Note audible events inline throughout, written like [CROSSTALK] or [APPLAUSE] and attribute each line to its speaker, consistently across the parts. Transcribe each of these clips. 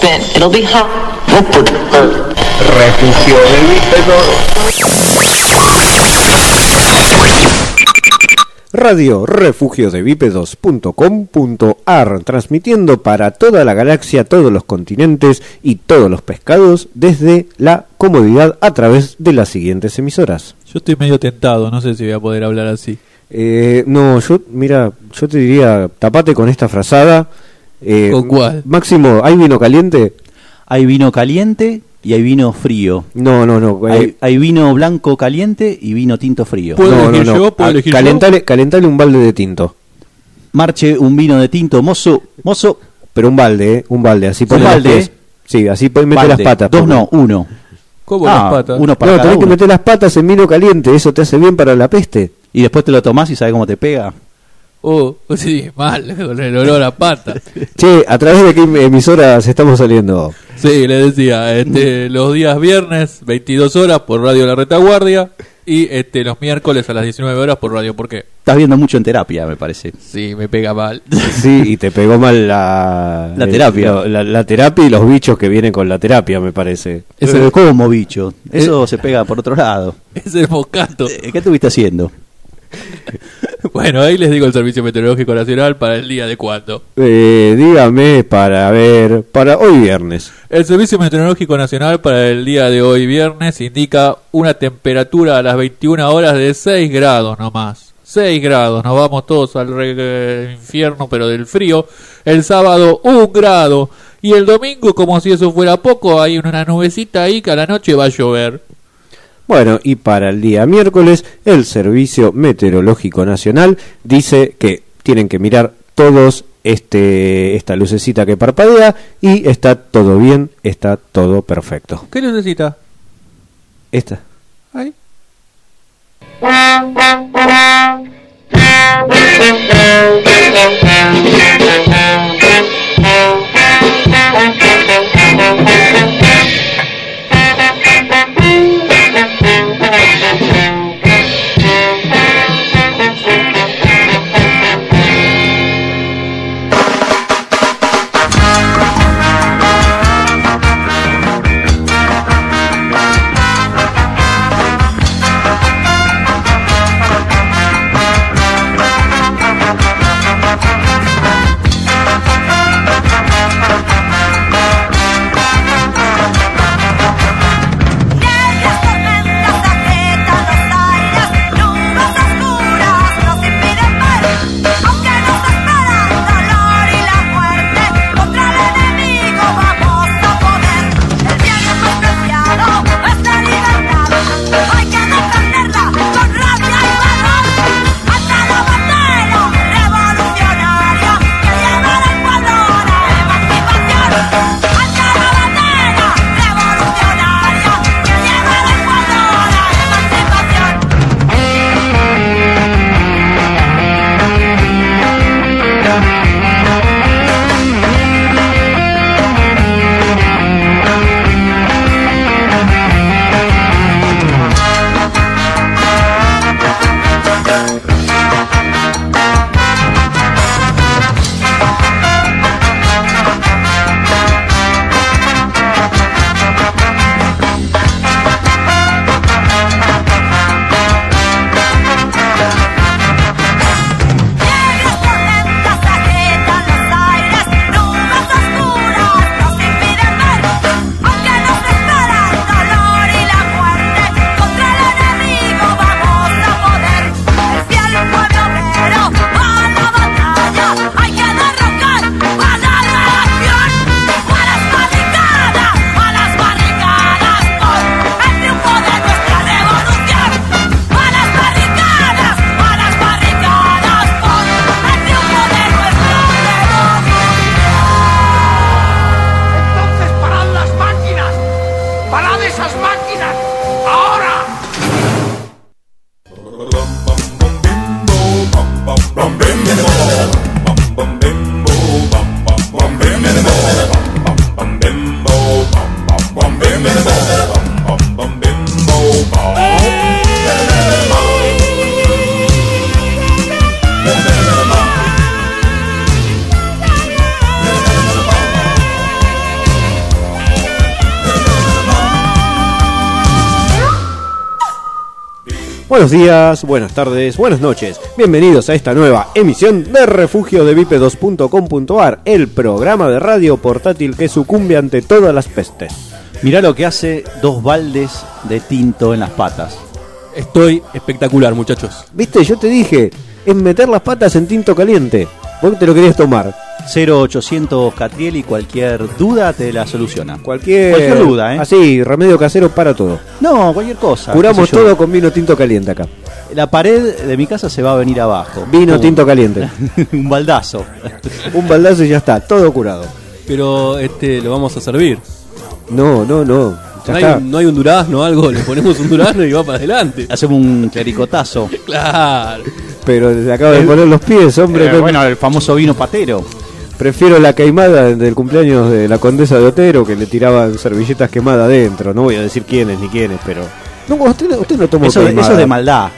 Speaker 1: spin. It'll be hot.
Speaker 2: Refugio de bípedos.
Speaker 3: Radio Refugio de Bípedos.com.ar transmitiendo para toda la galaxia, todos los continentes y todos los pescados desde la comodidad a través de las siguientes emisoras.
Speaker 4: Yo estoy medio tentado, no sé si voy a poder hablar así.
Speaker 3: Eh, no, yo, mira, yo te diría, tapate con esta frazada. Eh,
Speaker 4: ¿Con cuál?
Speaker 3: Máximo, ¿hay vino caliente?
Speaker 5: Hay vino caliente y hay vino frío.
Speaker 3: No, no, no. eh,
Speaker 5: Hay, hay vino blanco caliente y vino tinto frío.
Speaker 4: ¿Puedo
Speaker 3: no, no,
Speaker 4: elegir
Speaker 3: no.
Speaker 4: yo? ¿Puedo
Speaker 3: Ah,
Speaker 4: elegir
Speaker 3: calentale, calentale un balde de tinto.
Speaker 5: Marche un vino de tinto, mozo, mozo,
Speaker 3: Pero un balde, ¿eh? Un balde, así
Speaker 5: ¿Un
Speaker 3: pones los
Speaker 5: balde?
Speaker 3: Sí, así puedes meter
Speaker 5: balde.
Speaker 3: las patas.
Speaker 5: Dos no, uno.
Speaker 4: ¿Cómo
Speaker 5: Ah,
Speaker 4: las patas?
Speaker 5: Uno para
Speaker 3: No,
Speaker 5: cada
Speaker 3: tenés que meter las patas en vino caliente, eso te hace bien para la peste.
Speaker 5: Y después te lo tomás y sabes cómo te pega.
Speaker 4: Oh, [LAUGHS] sí, mal, [LAUGHS] con el olor a pata.
Speaker 3: Che, ¿a través de qué emisoras estamos saliendo?
Speaker 4: Sí, le decía, este, los días viernes, 22 horas por Radio La Retaguardia y este, los miércoles a las 19 horas por Radio ¿Por qué?
Speaker 5: Estás viendo mucho en terapia, me parece.
Speaker 4: Sí, me pega mal. [LAUGHS]
Speaker 3: Sí, y te pegó mal la,
Speaker 5: La
Speaker 3: el-
Speaker 5: terapia.
Speaker 3: la, la terapia y los bichos que vienen con la terapia, me parece.
Speaker 4: Ese-
Speaker 5: Pero ¿Cómo, bicho? Eso se pega por otro lado.
Speaker 4: es el moscato.
Speaker 5: Eh, ¿Qué estuviste haciendo? [LAUGHS]
Speaker 4: Bueno, ahí les digo el Servicio Meteorológico Nacional para el día de cuándo.
Speaker 3: Eh, dígame para ver, para hoy viernes.
Speaker 4: El Servicio Meteorológico Nacional para el día de hoy viernes indica una temperatura a las 21 horas de 6 grados nomás. 6 grados, nos vamos todos al re- infierno pero del frío. El sábado 1 grado y el domingo como si eso fuera poco hay una nubecita ahí que a la noche va a llover.
Speaker 3: Bueno, y para el día miércoles, el Servicio Meteorológico Nacional dice que tienen que mirar todos este, esta lucecita que parpadea y está todo bien, está todo perfecto.
Speaker 4: ¿Qué lucecita?
Speaker 3: Esta.
Speaker 4: Ahí. [LAUGHS]
Speaker 3: Buenos días, buenas tardes, buenas noches. Bienvenidos a esta nueva emisión de Refugio de Vipe2.com.ar, el programa de radio portátil que sucumbe ante todas las pestes.
Speaker 5: Mirá lo que hace dos baldes de tinto en las patas.
Speaker 2: Estoy espectacular, muchachos.
Speaker 3: Viste, yo te dije, es meter las patas en tinto caliente. Vos te lo querías tomar.
Speaker 5: 0800 Catriel y cualquier duda te la soluciona.
Speaker 3: Cualquier,
Speaker 5: Cualquier duda, ¿eh?
Speaker 3: Así, remedio casero para todo.
Speaker 5: No, cualquier cosa.
Speaker 3: Curamos todo con vino tinto caliente acá.
Speaker 5: La pared de mi casa se va a venir abajo.
Speaker 3: Vino
Speaker 5: Pum.
Speaker 3: tinto caliente. [LAUGHS]
Speaker 5: Un baldazo. [LAUGHS]
Speaker 3: Un baldazo y ya está, todo curado.
Speaker 2: Pero este lo vamos a servir.
Speaker 3: No, no, no.
Speaker 2: No hay, no hay un durazno o algo, [LAUGHS] le ponemos un durazno y va para adelante.
Speaker 5: Hacemos un claricotazo.
Speaker 2: Claro.
Speaker 3: Pero se acaba de poner los pies, hombre.
Speaker 5: Eh,
Speaker 3: no-
Speaker 5: bueno, el famoso vino patero.
Speaker 3: Prefiero la queimada del cumpleaños de la condesa de Otero que le tiraban servilletas quemadas adentro. No voy a decir quiénes ni quiénes, pero. No, usted, usted no tomó
Speaker 5: Eso,
Speaker 3: queimada.
Speaker 5: eso es de maldad.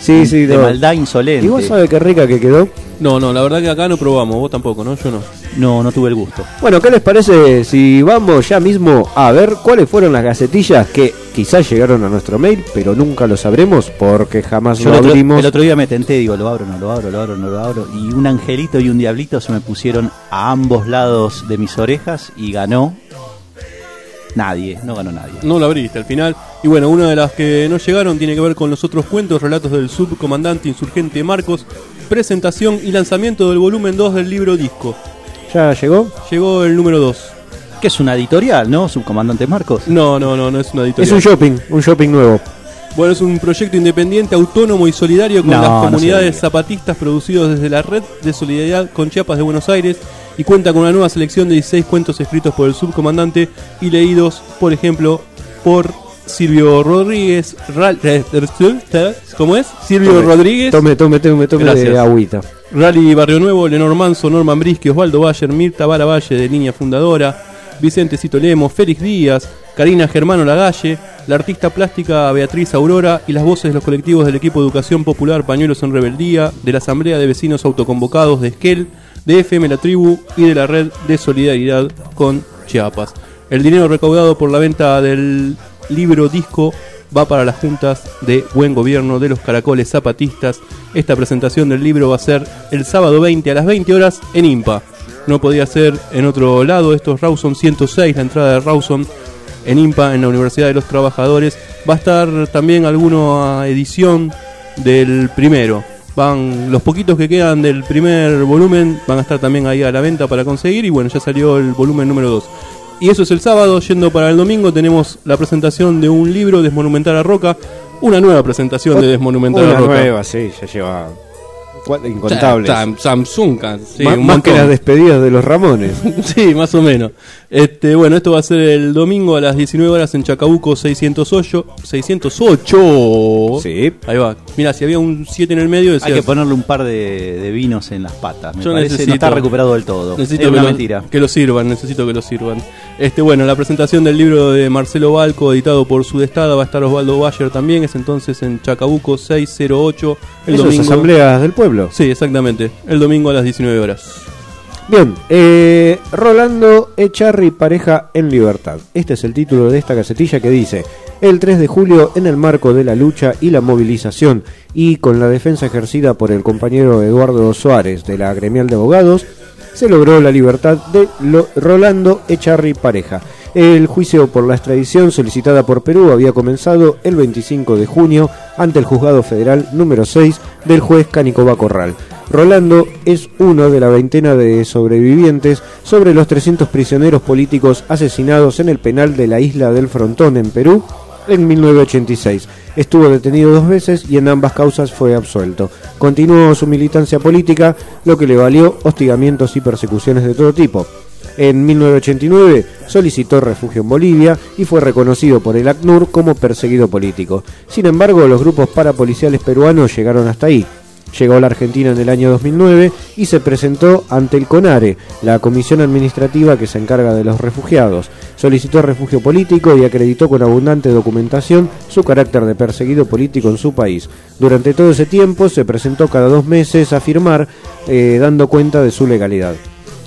Speaker 3: Sí, sí,
Speaker 5: de
Speaker 3: no.
Speaker 5: maldad insolente.
Speaker 3: ¿Y vos sabés qué rica que quedó?
Speaker 2: No, no, la verdad que acá no probamos, vos tampoco, ¿no? Yo no.
Speaker 5: No, no tuve el gusto.
Speaker 3: Bueno, ¿qué les parece si vamos ya mismo a ver cuáles fueron las gacetillas que quizás llegaron a nuestro mail, pero nunca lo sabremos porque jamás
Speaker 5: Yo
Speaker 3: lo
Speaker 5: el otro,
Speaker 3: abrimos?
Speaker 5: el otro día me tenté, digo, lo abro, no lo abro, lo abro, no lo abro. Y un angelito y un diablito se me pusieron a ambos lados de mis orejas y ganó nadie, no ganó nadie.
Speaker 2: No lo abriste al final. Y bueno, una de las que no llegaron tiene que ver con los otros cuentos, relatos del subcomandante insurgente Marcos, presentación y lanzamiento del volumen 2 del libro disco.
Speaker 3: ¿Ya llegó?
Speaker 2: Llegó el número 2.
Speaker 5: Que es una editorial, ¿no? Subcomandante Marcos.
Speaker 2: No, no, no, no es una
Speaker 3: Es
Speaker 2: editorial.
Speaker 3: un shopping, un shopping nuevo.
Speaker 2: Bueno, es un proyecto independiente, autónomo y solidario con
Speaker 5: No,
Speaker 2: las comunidades zapatistas producidos desde la Red de Solidaridad con Chiapas de Buenos Aires y cuenta con una nueva selección de 16 cuentos escritos por el subcomandante y leídos, por ejemplo, por Silvio Rodríguez. Ral- eh, ¿Cómo es? Silvio
Speaker 3: Tome,
Speaker 2: Rodríguez.
Speaker 3: Tome, tome, tome, tome de
Speaker 2: Gracias.
Speaker 3: agüita.
Speaker 2: Rally Barrio Nuevo, Lenor Manso, Norman Brisky, Osvaldo Bayer, Mirta Vara Valle de Niña Fundadora, Vicente Cito Lemos, Félix Díaz, Karina Germano Lagalle, la artista plástica Beatriz Aurora y las voces de los colectivos del equipo de Educación Popular Pañuelos en Rebeldía, de la Asamblea de Vecinos Autoconvocados de Esquel, de FM La Tribu y de la Red de Solidaridad con Chiapas. El dinero recaudado por la venta del libro disco va para las juntas de buen gobierno de los caracoles zapatistas. Esta presentación del libro va a ser el sábado 20 a las 20 horas en IMPA. No podía ser en otro lado, esto es Rawson 106, la entrada de Rawson en IMPA, en la Universidad de los Trabajadores. Va a estar también alguna edición del primero. Van los poquitos que quedan del primer volumen van a estar también ahí a la venta para conseguir y bueno, ya salió el volumen número 2. Y eso es el sábado, yendo para el domingo tenemos la presentación de un libro Desmonumentar a Roca, una nueva presentación de Desmonumentar a
Speaker 3: Una
Speaker 2: Roca.
Speaker 3: nueva, sí, ya lleva incontables.
Speaker 2: Sam- Samsung, sí,
Speaker 3: Má-
Speaker 2: un
Speaker 3: más que las despedidas de los Ramones. [LAUGHS]
Speaker 2: Sí, más o menos. Este, bueno, esto va a ser el domingo a las 19 horas en Chacabuco 608. 608.
Speaker 3: Sí.
Speaker 2: Ahí va. Mira, si había un 7 en el medio,
Speaker 5: Hay
Speaker 2: decías,
Speaker 5: que ponerle un par de, de vinos en las patas. Me
Speaker 2: Yo
Speaker 5: parece
Speaker 2: necesito-
Speaker 5: no está recuperado del todo.
Speaker 2: necesito
Speaker 5: es
Speaker 2: que
Speaker 5: una
Speaker 2: lo,
Speaker 5: mentira.
Speaker 2: que lo sirvan, necesito que lo sirvan. Este, bueno, la presentación del libro de Marcelo Balco, editado por Sudestada, va a estar Osvaldo Bayer también. Es entonces en Chacabuco 608. El
Speaker 3: Eso es asambleas del pueblo.
Speaker 2: Sí, exactamente. El domingo a las 19 horas.
Speaker 3: Bien, eh, Rolando Echarri, pareja en libertad. Este es el título de esta gacetilla que dice, el 3 de julio, en el marco de la lucha y la movilización y con la defensa ejercida por el compañero Eduardo Suárez de la gremial de abogados, se logró la libertad de Rolando Echarri, pareja. El juicio por la extradición solicitada por Perú había comenzado el 25 de junio ante el juzgado federal número 6 del juez Canicoba Corral. Rolando es uno de la veintena de sobrevivientes sobre los 300 prisioneros políticos asesinados en el penal de la isla del Frontón en Perú en 1986. Estuvo detenido dos veces y en ambas causas fue absuelto. Continuó su militancia política, lo que le valió hostigamientos y persecuciones de todo tipo. En 1989 solicitó refugio en Bolivia y fue reconocido por el ACNUR como perseguido político. Sin embargo, los grupos parapoliciales peruanos llegaron hasta ahí. Llegó a la Argentina en el año 2009 y se presentó ante el CONARE, la comisión administrativa que se encarga de los refugiados. Solicitó refugio político y acreditó con abundante documentación su carácter de perseguido político en su país. Durante todo ese tiempo se presentó cada dos meses a firmar, eh, dando cuenta de su legalidad.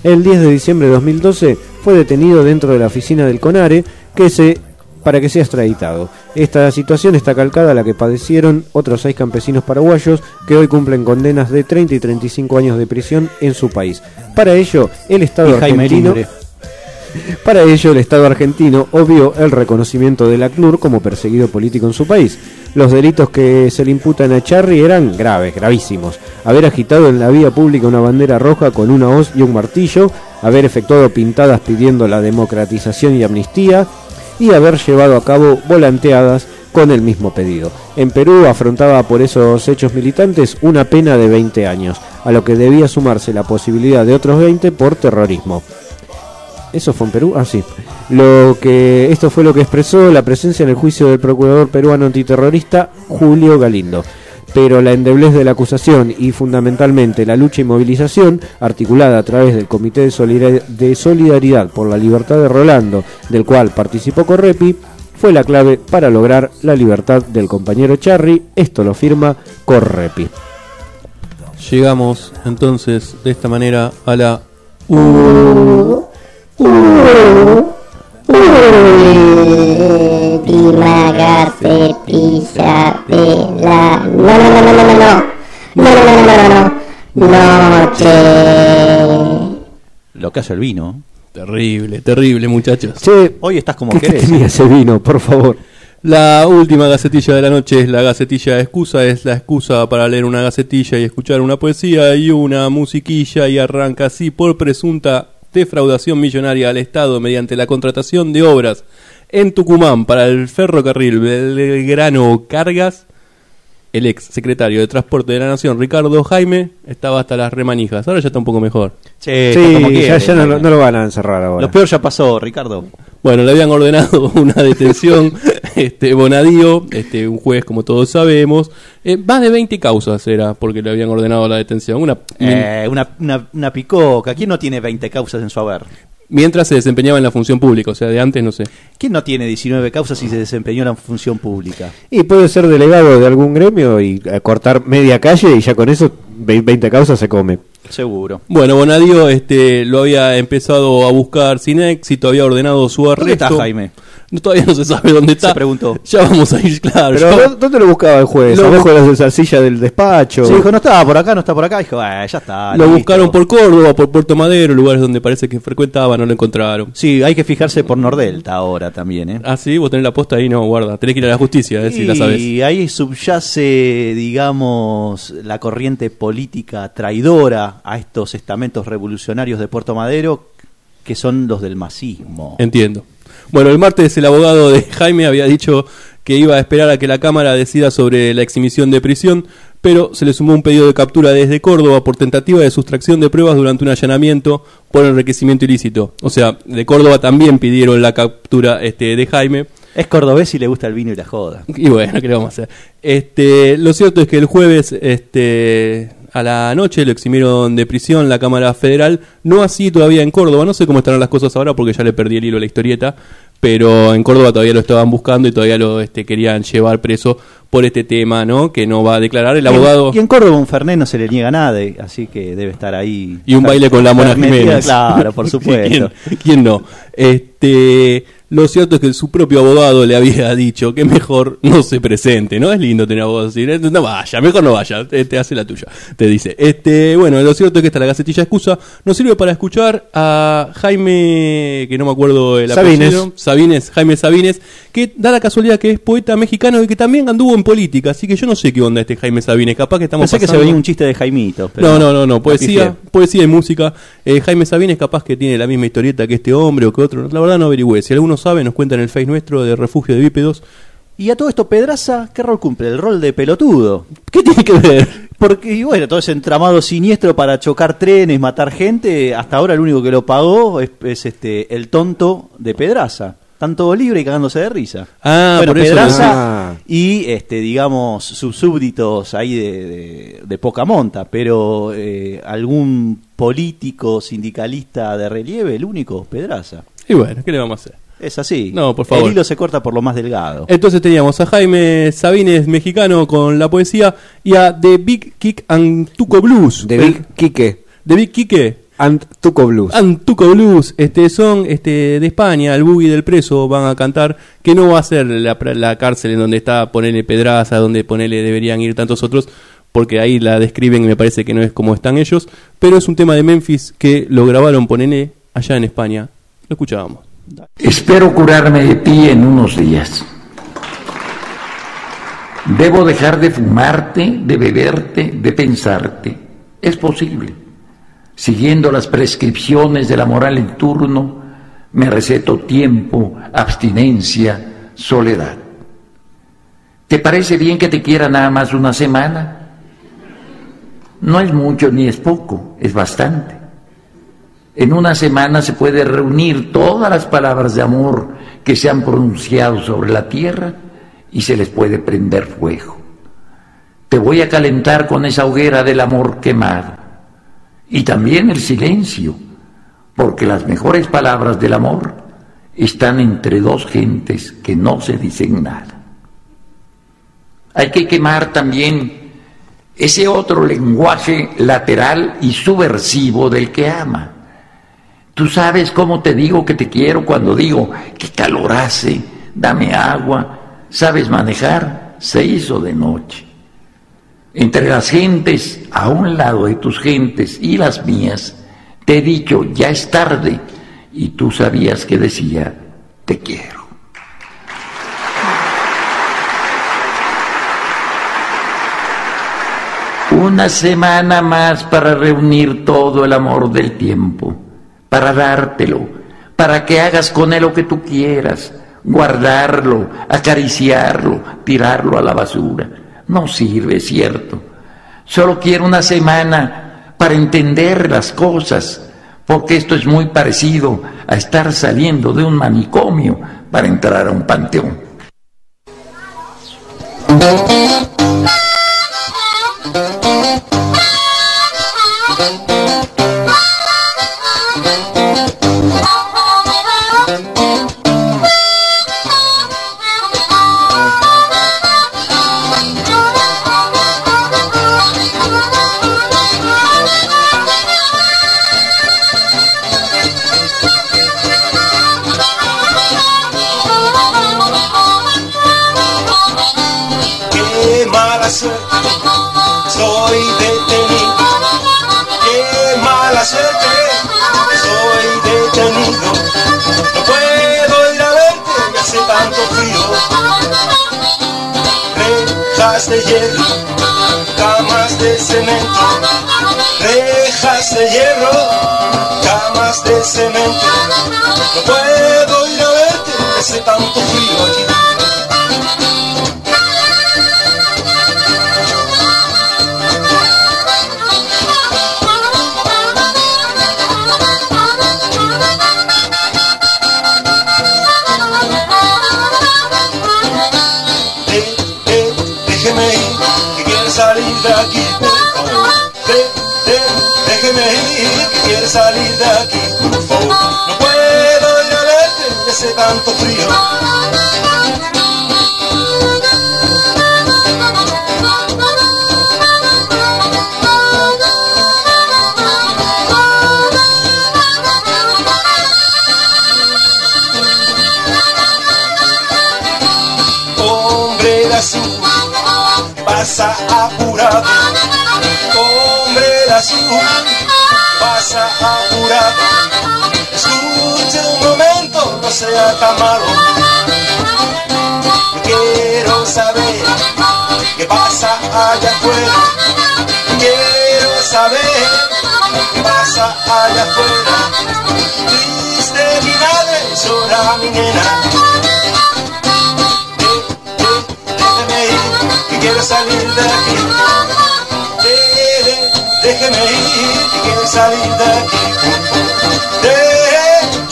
Speaker 3: El 10 de diciembre de 2012 fue detenido dentro de la oficina del CONARE que se, para que sea extraditado. Esta situación está calcada a la que padecieron otros seis campesinos paraguayos que hoy cumplen condenas de 30 y 35 años de prisión en su país. Para ello, el Estado
Speaker 5: Y
Speaker 3: argentino... Para ello, el Estado argentino obvió el reconocimiento del ACNUR como perseguido político en su país. Los delitos que se le imputan a Charry eran graves, gravísimos. Haber agitado en la vía pública una bandera roja con una hoz y un martillo, haber efectuado pintadas pidiendo la democratización y amnistía, y haber llevado a cabo volanteadas con el mismo pedido. En Perú afrontaba por esos hechos militantes una pena de 20 años, a lo que debía sumarse la posibilidad de otros 20 por terrorismo. ¿Eso fue en Perú? Ah, sí. Lo que, esto fue lo que expresó la presencia en el juicio del procurador peruano antiterrorista Julio Galindo. Pero la endeblez de la acusación y fundamentalmente la lucha y movilización, articulada a través del Comité de Solidar- de Solidaridad por la Libertad de Rolando, del cual participó Correpi, fue la clave para lograr la libertad del compañero Charry. Esto lo firma Correpi.
Speaker 2: Llegamos entonces de esta manera a la
Speaker 1: Última gacetilla de la... No, no, no, no, no, no, no. No, no, no, no, no. Noche.
Speaker 5: Lo que hace el vino.
Speaker 2: Terrible, terrible, muchachos.
Speaker 3: Che,
Speaker 5: hoy estás como
Speaker 3: ¿Qué, tenía ese vino, por favor?
Speaker 2: La última gacetilla de la noche es la gacetilla de excusa, es la excusa para leer una gacetilla y escuchar una poesía y una musiquilla y arranca así por presunta defraudación millonaria al Estado mediante la contratación de obras en Tucumán para el ferrocarril Belgrano Cargas. El ex secretario de Transporte de la Nación, Ricardo Jaime, estaba hasta las remanijas. Ahora ya está un poco mejor.
Speaker 5: Che,
Speaker 3: Sí,
Speaker 5: como
Speaker 3: ya,
Speaker 5: quiere,
Speaker 3: ya no, lo van a encerrar ahora.
Speaker 5: Lo peor ya pasó, Ricardo.
Speaker 2: Bueno, le habían ordenado [LAUGHS] una detención, [LAUGHS] este Bonadío, este un juez como todos sabemos, Eh, más de 20 causas era porque le habían ordenado la detención. Una
Speaker 5: Eh, una, una, una picoca. ¿Quién no tiene 20 causas en su haber?
Speaker 2: Mientras se desempeñaba en la función pública, o sea, de antes no sé.
Speaker 5: ¿Quién no tiene 19 causas y se desempeñó en la función pública?
Speaker 3: Y puede ser delegado de algún gremio y eh, cortar media calle y ya con eso ve- 20 causas se come.
Speaker 5: Seguro.
Speaker 2: Bueno, Bonadío este lo había empezado a buscar sin éxito, había ordenado su arresto.
Speaker 5: ¿Dónde está Jaime?
Speaker 2: No, todavía no se sabe dónde está.
Speaker 5: Se preguntó.
Speaker 2: Ya vamos a ir, claro.
Speaker 3: Pero
Speaker 2: ya-
Speaker 3: ¿dó- ¿dónde lo buscaba el juez?
Speaker 2: Lo-
Speaker 3: ¿Abajo de la silla del despacho?
Speaker 5: Se dijo, no estaba por acá, no está por acá. Dijo, "Ah, ya está.
Speaker 2: lo
Speaker 5: listo".
Speaker 2: buscaron por Córdoba, por Puerto Madero, lugares donde parece que frecuentaba, no lo encontraron.
Speaker 5: Sí, hay que fijarse por Nordelta ahora también, ¿eh?
Speaker 2: Ah, sí, vos tenés la posta ahí, no, guarda. Tenés que ir a la justicia, eh, si la sabes.
Speaker 5: Y ahí subyace, digamos, la corriente política traidora a estos estamentos revolucionarios de Puerto Madero, que son los del masismo.
Speaker 2: Entiendo. Bueno, el martes el abogado de Jaime había dicho que iba a esperar a que la Cámara decida sobre la exhibición de prisión, pero se le sumó un pedido de captura desde Córdoba por tentativa de sustracción de pruebas durante un allanamiento por enriquecimiento ilícito. O sea, de Córdoba también pidieron la captura este, de Jaime.
Speaker 5: Es cordobés y le gusta el vino y la joda.
Speaker 2: Y bueno, ¿qué le vamos a hacer? Este, lo cierto es que el jueves este, a la noche lo eximieron de prisión la Cámara Federal, no así todavía en Córdoba, no sé cómo estarán las cosas ahora porque ya le perdí el hilo a la historieta, pero en Córdoba todavía lo estaban buscando y todavía lo este, querían llevar preso por este tema, ¿no? Que no va a declarar el abogado.
Speaker 5: Y en Córdoba un Fernet no se le niega nada, así que debe estar ahí.
Speaker 2: Y un baile con la Mona Jiménez.
Speaker 5: Claro, por [LAUGHS] supuesto.
Speaker 2: ¿Quién, quién no? Este, lo cierto es que su propio abogado le había dicho que mejor no se presente, ¿no? Es lindo tener abogados así. ¿eh? No vaya, mejor no vaya, te, te hace la tuya, te dice. Este, bueno, lo cierto es que esta la gacetilla excusa nos sirve para escuchar a Jaime, que no me acuerdo el
Speaker 3: Sabines.
Speaker 2: apellido, Sabines, Jaime Sabines, que da la casualidad que es poeta mexicano y que también anduvo en política, así que yo no sé qué onda este Jaime Sabines, capaz que estamos
Speaker 5: Pensé que se venía un chiste de Jaimito. pero
Speaker 2: no, no, no, no, poesía, poesía y música. Eh, Jaime Sabines capaz que tiene la misma historieta que este hombre o que otro. La verdad no averigüé. Si alguno sabe, nos cuenta en el Face nuestro de Refugio de Bípedos.
Speaker 5: Y a todo esto, Pedraza, ¿qué rol cumple? El rol de pelotudo.
Speaker 2: ¿Qué tiene que ver?
Speaker 5: Porque, y bueno, todo ese entramado siniestro para chocar trenes, matar gente, hasta ahora el único que lo pagó es, es, este el tonto de Pedraza. Están todos libres y cagándose de risa.
Speaker 2: Ah,
Speaker 5: bueno,
Speaker 2: por eso
Speaker 5: Pedraza
Speaker 3: Ah.
Speaker 5: y, este digamos, sus súbditos ahí de, de- de poca monta, pero eh, algún político sindicalista de relieve, el único, Pedraza.
Speaker 2: Y bueno, ¿qué le vamos a hacer?
Speaker 5: Es así.
Speaker 2: No, por favor.
Speaker 5: El hilo se corta por lo más delgado.
Speaker 2: Entonces teníamos a Jaime Sabines, mexicano, con la poesía, y a The Big Kick and Tuco Blues.
Speaker 3: De
Speaker 2: El-
Speaker 3: Big Quique.
Speaker 2: The Big Quique.
Speaker 3: Antuco Blues.
Speaker 2: Antuco Blues, este son este de España, el boogie del preso van a cantar, que no va a ser la, la cárcel en donde está ponerle Pedraza, donde ponerle deberían ir tantos otros, porque ahí la describen y me parece que no es como están ellos, pero es un tema de Memphis que lo grabaron ponele allá en España. Lo escuchábamos.
Speaker 6: Espero curarme de ti en unos días. Debo dejar de fumarte, de beberte, de pensarte. Es posible. Siguiendo las prescripciones de la moral en turno, me receto tiempo, abstinencia, soledad. ¿Te parece bien que te quiera nada más una semana? No es mucho ni es poco, es bastante. En una semana se puede reunir todas las palabras de amor que se han pronunciado sobre la tierra y se les puede prender fuego. Te voy a calentar con esa hoguera del amor quemado. Y también el silencio, porque las mejores palabras del amor están entre dos gentes que no se dicen nada. Hay que quemar también ese otro lenguaje lateral y subversivo del que ama Tú sabes cómo te digo que te quiero cuando digo que calor hace, dame agua, sabes manejar, se hizo de noche. Entre las gentes, a un lado de tus gentes y las mías, te he dicho, ya es tarde, y tú sabías que decía, te quiero. Una semana más para reunir todo el amor del tiempo para dártelo, para que hagas con él lo que tú quieras, guardarlo, acariciarlo, tirarlo a la basura. No sirve, cierto. Solo quiero una semana para entender las cosas, porque esto es muy parecido a estar saliendo de un manicomio para entrar a un panteón.
Speaker 7: Azul, pasa apurado. Escuche un momento, no sea tan malo. Quiero saber qué pasa allá afuera. Quiero saber qué pasa allá afuera. Triste mi madre, llora mi nena. déjeme ir, que quiero salir de aquí. Déjeme ir, que quiero salir de aquí.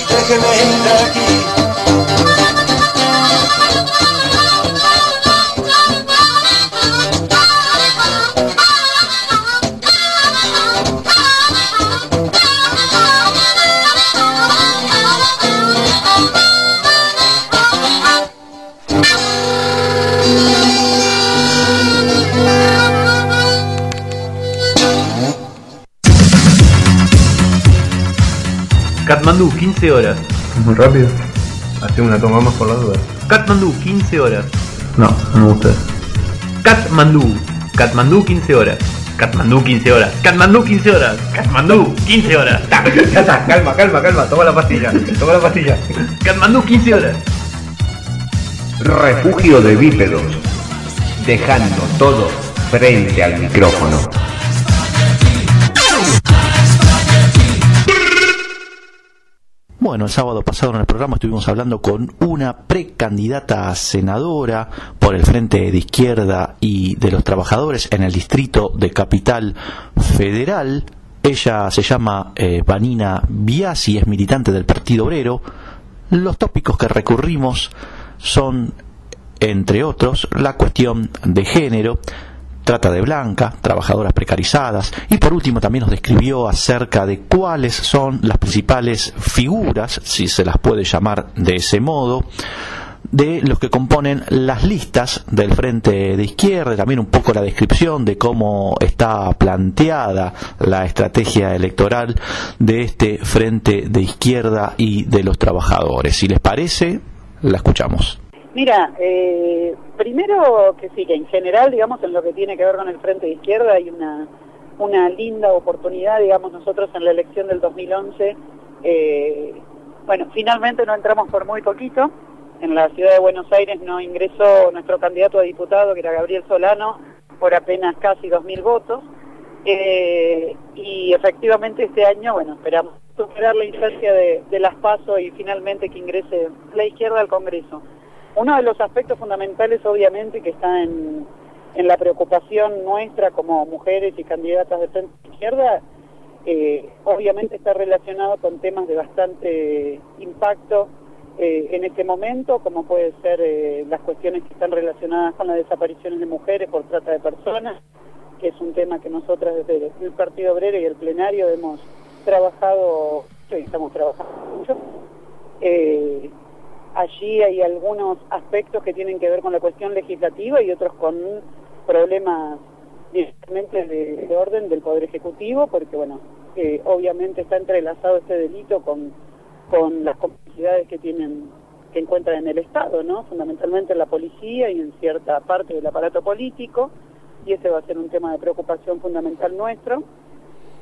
Speaker 7: Déjeme ir de aquí.
Speaker 8: Katmandú, 15 horas.
Speaker 9: Muy rápido. Hacemos una toma más por las dudas.
Speaker 8: Katmandú, 15 horas.
Speaker 9: No, no me gusta.
Speaker 8: Katmandú, Katmandú, 15 horas. Katmandú, 15 horas. Katmandú, 15 horas. Katmandú, 15 horas. [LAUGHS]
Speaker 9: Ya está, calma, calma, calma. Toma la pastilla. Toma la pastilla.
Speaker 8: Katmandú, 15 horas.
Speaker 10: Refugio de bípedos. Dejando todo frente al micrófono.
Speaker 5: El sábado pasado en el programa estuvimos hablando con una precandidata a senadora por el Frente de Izquierda y de los Trabajadores en el distrito de Capital Federal. Ella se llama eh, Vanina Biasi, es militante del Partido Obrero. Los tópicos que recurrimos son, entre otros, la cuestión de género, trata de blanca, trabajadoras precarizadas y por último también nos describió acerca de cuáles son las principales figuras, si se las puede llamar de ese modo, de los que componen las listas del Frente de Izquierda, también un poco la descripción de cómo está planteada la estrategia electoral de este Frente de Izquierda y de los trabajadores. Si les parece, la escuchamos.
Speaker 11: Mira, eh, primero que sí, que en general, digamos, en lo que tiene que ver con el Frente de Izquierda hay una, una linda oportunidad, digamos, nosotros en la elección del 2011, eh, bueno, finalmente no entramos por muy poquito, en la ciudad de Buenos Aires no ingresó nuestro candidato a diputado, que era Gabriel Solano, por apenas casi 2.000 votos, eh, y efectivamente este año, bueno, esperamos superar la instancia de, de las PASO y finalmente que ingrese la izquierda al Congreso. Uno de los aspectos fundamentales, obviamente, que está en, la preocupación nuestra como mujeres y candidatas de de izquierda, eh, obviamente está relacionado con temas de bastante impacto eh, en este momento, como puede ser eh, las cuestiones que están relacionadas con las desapariciones de mujeres por trata de personas, que es un tema que nosotras desde el Partido Obrero y el plenario hemos trabajado, sí, estamos trabajando mucho. Allí hay algunos aspectos que tienen que ver con la cuestión legislativa y otros con problemas directamente de, de orden del Poder Ejecutivo, porque bueno, eh, obviamente está entrelazado este delito con, con las complicidades que tienen que encuentran en el Estado, ¿no? Fundamentalmente en la policía y en cierta parte del aparato político, y ese va a ser un tema de preocupación fundamental nuestro.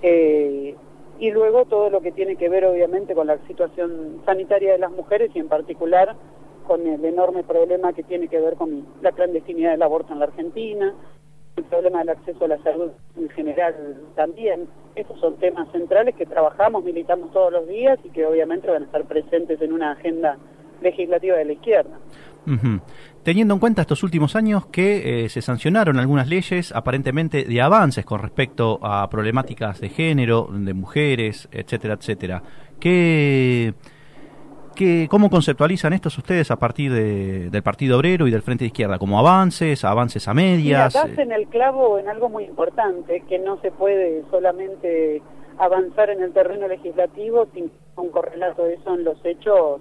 Speaker 11: Eh, y luego todo lo que tiene que ver obviamente con la situación sanitaria de las mujeres y en particular con el enorme problema que tiene que ver con la clandestinidad del aborto en la Argentina, el problema del acceso a la salud en general también. Estos son temas centrales que trabajamos, militamos todos los días y que obviamente van a estar presentes en una agenda legislativa de la izquierda.
Speaker 5: Teniendo en cuenta estos últimos años que eh, se sancionaron algunas leyes aparentemente de avances con respecto a problemáticas de género, de mujeres, etcétera, etcétera, ¿qué, qué, ¿cómo conceptualizan estos ustedes a partir de- del Partido Obrero y del Frente de Izquierda? ¿Como avances, avances a
Speaker 11: Mira,
Speaker 5: medias?
Speaker 11: das en el clavo en algo muy importante, que no se puede solamente avanzar en el terreno legislativo sin un correlato de eso en los hechos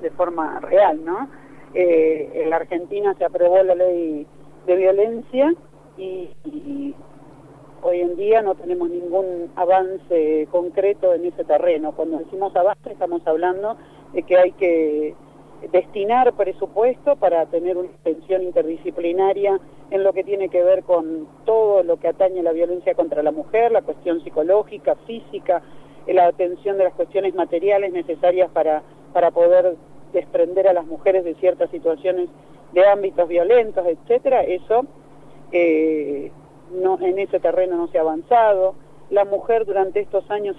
Speaker 11: de forma real, ¿no? Eh, en la Argentina se aprobó la ley de violencia y, hoy en día no tenemos ningún avance concreto en ese terreno. Cuando decimos avance estamos hablando de que hay que destinar presupuesto para tener una atención interdisciplinaria en lo que tiene que ver con todo lo que atañe a la violencia contra la mujer, la cuestión psicológica, física, la atención de las cuestiones materiales necesarias para, para poder desprender a las mujeres de ciertas situaciones de ámbitos violentos, etcétera, eso eh, no, en ese terreno no se ha avanzado. La mujer durante estos años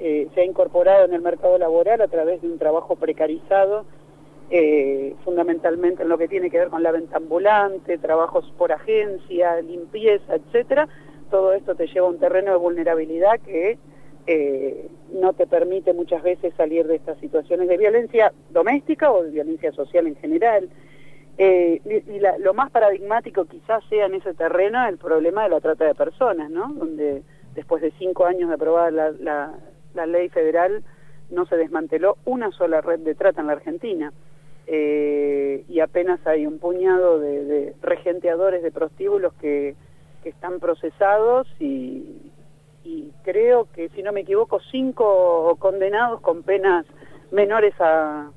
Speaker 11: eh, se ha incorporado en el mercado laboral a través de un trabajo precarizado, eh, fundamentalmente en lo que tiene que ver con la venta ambulante, trabajos por agencia, limpieza, etcétera. Todo esto te lleva a un terreno de vulnerabilidad que eh, no te permite muchas veces salir de estas situaciones de violencia doméstica o de violencia social en general. Eh, y la- lo más paradigmático quizás sea en ese terreno el problema de la trata de personas, ¿no? Donde después de cinco años de aprobada la, la- la ley federal no se desmanteló una sola red de trata en la Argentina. Eh, y apenas hay un puñado de, regenteadores de prostíbulos que están procesados y, y creo que, si no me equivoco, cinco condenados con penas menores a,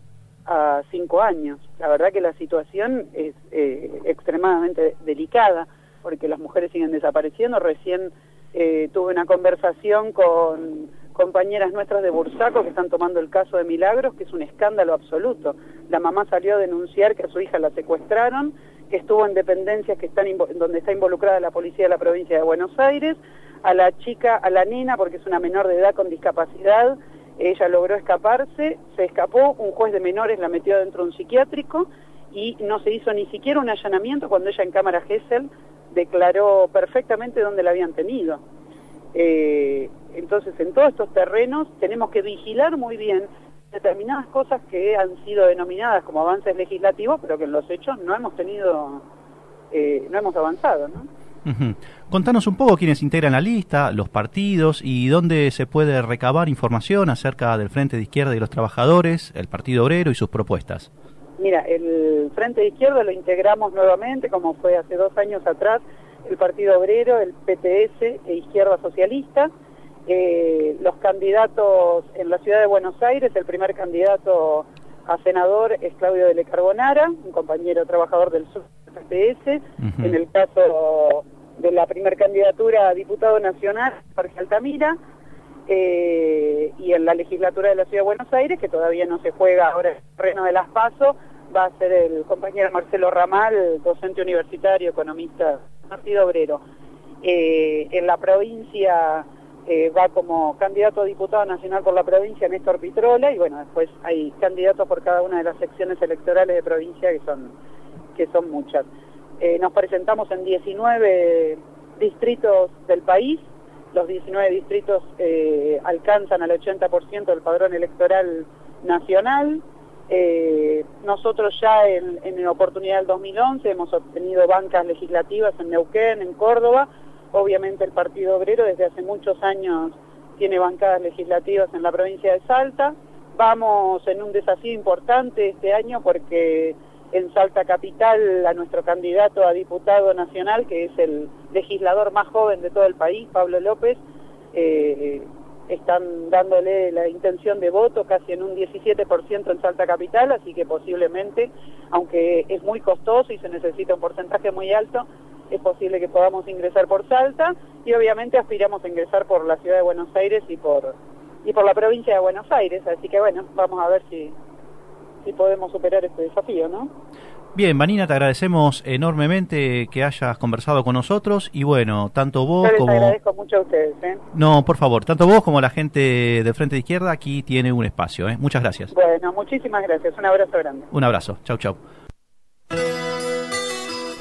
Speaker 11: a cinco años. La verdad que la situación es eh, extremadamente delicada porque las mujeres siguen desapareciendo. Recién eh, tuve una conversación con compañeras nuestras de Bursaco que están tomando el caso de Milagros, que es un escándalo absoluto. La mamá salió a denunciar que a su hija la secuestraron, que estuvo en dependencias que están donde está involucrada la policía de la provincia de Buenos Aires, a la chica, a la nena, porque es una menor de edad con discapacidad, ella logró escaparse, se escapó, un juez de menores la metió dentro de un psiquiátrico y no se hizo ni siquiera un allanamiento cuando ella en cámara Gesell declaró perfectamente dónde la habían tenido. Eh, entonces, en todos estos terrenos tenemos que vigilar muy bien determinadas cosas que han sido denominadas como avances legislativos, pero que en los hechos no hemos tenido, eh, no hemos avanzado, ¿no?
Speaker 12: Ujú. Contanos un poco quiénes integran la lista, los partidos y dónde se puede recabar información acerca del Frente de Izquierda y los Trabajadores, el Partido Obrero y sus propuestas.
Speaker 11: Mira, el Frente de Izquierda lo integramos nuevamente, como fue hace dos años atrás, el Partido Obrero, el PTS e Izquierda Socialista. Eh, los candidatos en la ciudad de Buenos Aires, el primer candidato a senador es Claudio de Le Carbonara, un compañero trabajador del sur del PTS. En el caso de la primer candidatura a diputado nacional, Jorge Altamira. Eh, y en la legislatura de la Ciudad de Buenos Aires, que todavía no se juega ahora el terreno de las PASO, va a ser el compañero Marcelo Ramal, docente universitario, economista Partido Obrero. Eh, en la provincia eh, va como candidato a diputado nacional por la provincia Néstor Pitrola y bueno, después hay candidatos por cada una de las secciones electorales de provincia que son, que son muchas. Eh, nos presentamos en 19 distritos del país, los 19 distritos eh, alcanzan al 80% del padrón electoral nacional. Eh, nosotros ya en, en oportunidad del 2011 hemos obtenido bancas legislativas en Neuquén, en Córdoba. Obviamente el Partido Obrero desde hace muchos años tiene bancadas legislativas en la provincia de Salta. Vamos en un desafío importante este año porque en Salta Capital a nuestro candidato a diputado nacional, que es el legislador más joven de todo el país, Pablo López, eh, están dándole la intención de voto casi en un 17% en Salta Capital, así que posiblemente, aunque es muy costoso y se necesita un porcentaje muy alto, es posible que podamos ingresar por Salta y obviamente aspiramos a ingresar por la ciudad de Buenos Aires y por y por la provincia de Buenos Aires, así que bueno, vamos a ver si si podemos superar este desafío, ¿no?
Speaker 12: Bien, Vanina, te agradecemos enormemente que hayas conversado con nosotros y bueno, tanto vos
Speaker 11: Yo les
Speaker 12: como...
Speaker 11: agradezco mucho a ustedes, ¿eh?
Speaker 12: No, por favor, tanto vos como la gente del Frente de Izquierda aquí tiene un espacio. ¿eh? Muchas gracias.
Speaker 11: Bueno, muchísimas gracias, un abrazo grande.
Speaker 12: Un abrazo. Chau, chau.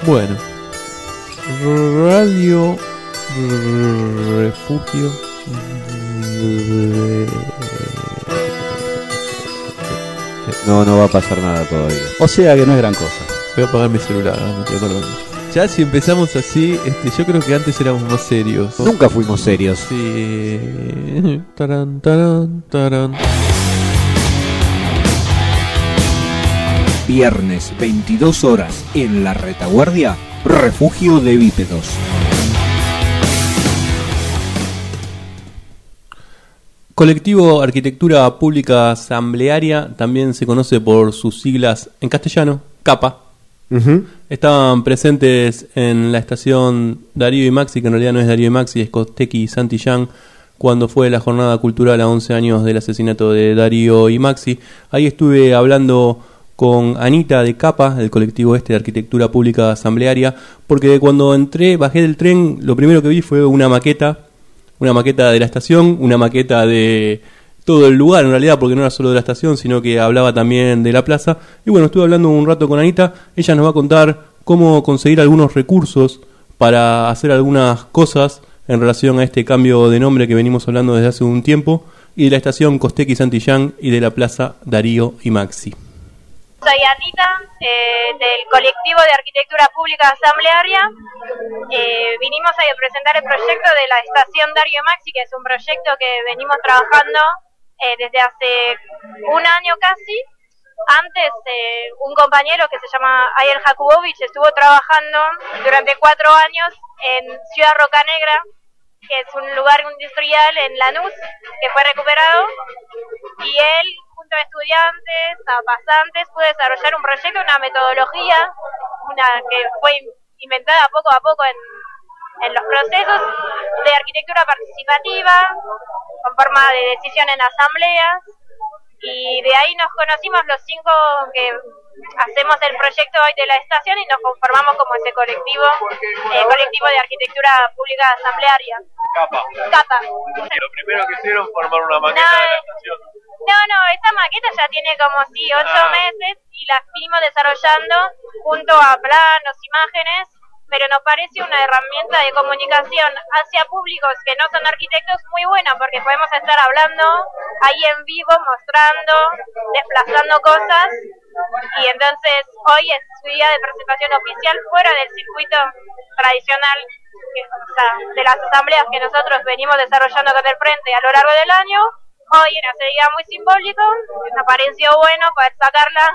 Speaker 2: Bueno. Radio Refugio.
Speaker 3: No, no va a pasar nada todavía.
Speaker 13: O sea que no es gran cosa.
Speaker 2: Voy a apagar mi celular, estoy acordando. Ya si empezamos así, este, yo creo que antes éramos más serios.
Speaker 3: Nunca fuimos serios.
Speaker 2: Sí. Tarán, tarán, tarán.
Speaker 10: Viernes 22 horas en la retaguardia, refugio de bípedos.
Speaker 2: Colectivo Arquitectura Pública Asamblearia, también se conoce por sus siglas en castellano, CAPA. Estaban presentes en la estación Darío y Maxi, que en realidad no es Darío y Maxi, es Costequi y Santillán, cuando fue la jornada cultural a 11 años del asesinato de Darío y Maxi. Ahí estuve hablando con Anita de Capa, del colectivo este de Arquitectura Pública Asamblearia, porque cuando entré, bajé del tren, lo primero que vi fue una maqueta, una maqueta de la estación, una maqueta de todo el lugar en realidad, porque no era solo de la estación, sino que hablaba también de la plaza. Y bueno, estuve hablando un rato con Anita, ella nos va a contar cómo conseguir algunos recursos para hacer algunas cosas en relación a este cambio de nombre que venimos hablando desde hace un tiempo, y de la estación Costequi Santillán y de la plaza Darío y Maxi.
Speaker 14: Soy Anita, eh, del colectivo de arquitectura pública asamblearia. Eh, vinimos a presentar el proyecto de la estación Darío Maxi, que es un proyecto que venimos trabajando eh, desde hace un año casi. Antes, eh, un compañero que se llama Ayer Jakubovich estuvo trabajando durante cuatro años en Ciudad Roca Negra, que es un lugar industrial en Lanús, que fue recuperado, y él, junto a estudiantes, a pasantes, pudo desarrollar un proyecto, una metodología, una que fue inventada poco a poco en, en los procesos de arquitectura participativa, con forma de decisión en asambleas, y de ahí nos conocimos los cinco que hacemos el proyecto hoy de la estación y nos conformamos como ese colectivo, eh, colectivo de arquitectura pública asamblearia.
Speaker 13: Capa.
Speaker 14: Capa.
Speaker 13: Y lo primero que hicieron fue formar una maqueta
Speaker 14: No,
Speaker 13: de la estación.
Speaker 14: No, no, esta maqueta ya tiene como sí, ocho
Speaker 13: Ah.
Speaker 14: meses y la fuimos desarrollando junto a planos, imágenes, pero nos parece una herramienta de comunicación hacia públicos que no son arquitectos muy buena porque podemos estar hablando ahí en vivo, mostrando, desplazando cosas y entonces hoy es su día de presentación oficial fuera del circuito tradicional que- o sea, de las asambleas que nosotros venimos desarrollando con el frente a lo largo del año. Hoy en ese día muy simbólico, me pareció bueno poder sacarla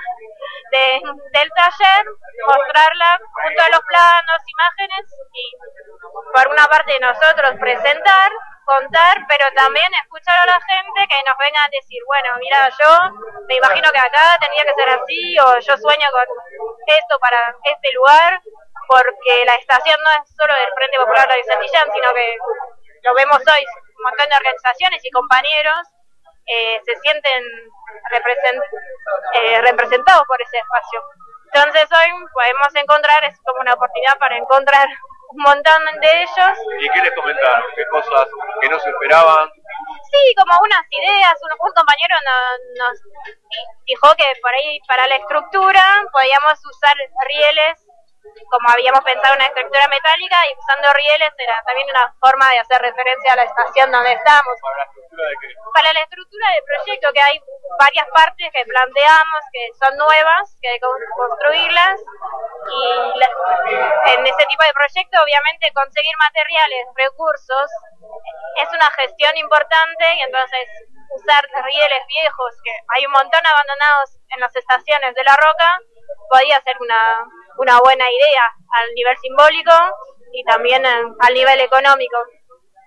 Speaker 14: de- del taller, mostrarla junto a los planos, imágenes y por una parte nosotros presentar, contar, pero también escuchar a la gente que nos venga a decir, bueno, mira, yo me imagino que acá tenía que ser así o yo sueño con esto para este lugar, porque la estación no es solo del Frente Popular de Santillán, sino que lo vemos hoy, un montón de organizaciones y compañeros eh, se sienten represent- eh, representados por ese espacio. Entonces hoy podemos encontrar, es como una oportunidad para encontrar un montón de ellos
Speaker 13: ¿Y qué les comentaron? ¿Qué cosas que no se esperaban?
Speaker 14: Sí, como unas ideas. Un, un compañero no- nos di- dijo que por ahí para la estructura podíamos usar rieles, como habíamos pensado una estructura metálica, y usando rieles era también una forma de hacer referencia a la estación donde estamos.
Speaker 13: ¿Para la estructura de qué?
Speaker 14: Para la estructura del proyecto, que hay varias partes que planteamos que son nuevas, que hay que construirlas, y la- en ese tipo de proyecto, obviamente, conseguir materiales, recursos, es una gestión importante, y entonces usar rieles viejos, que hay un montón abandonados en las estaciones de la roca, podía ser una, una buena idea al nivel simbólico y también al nivel económico.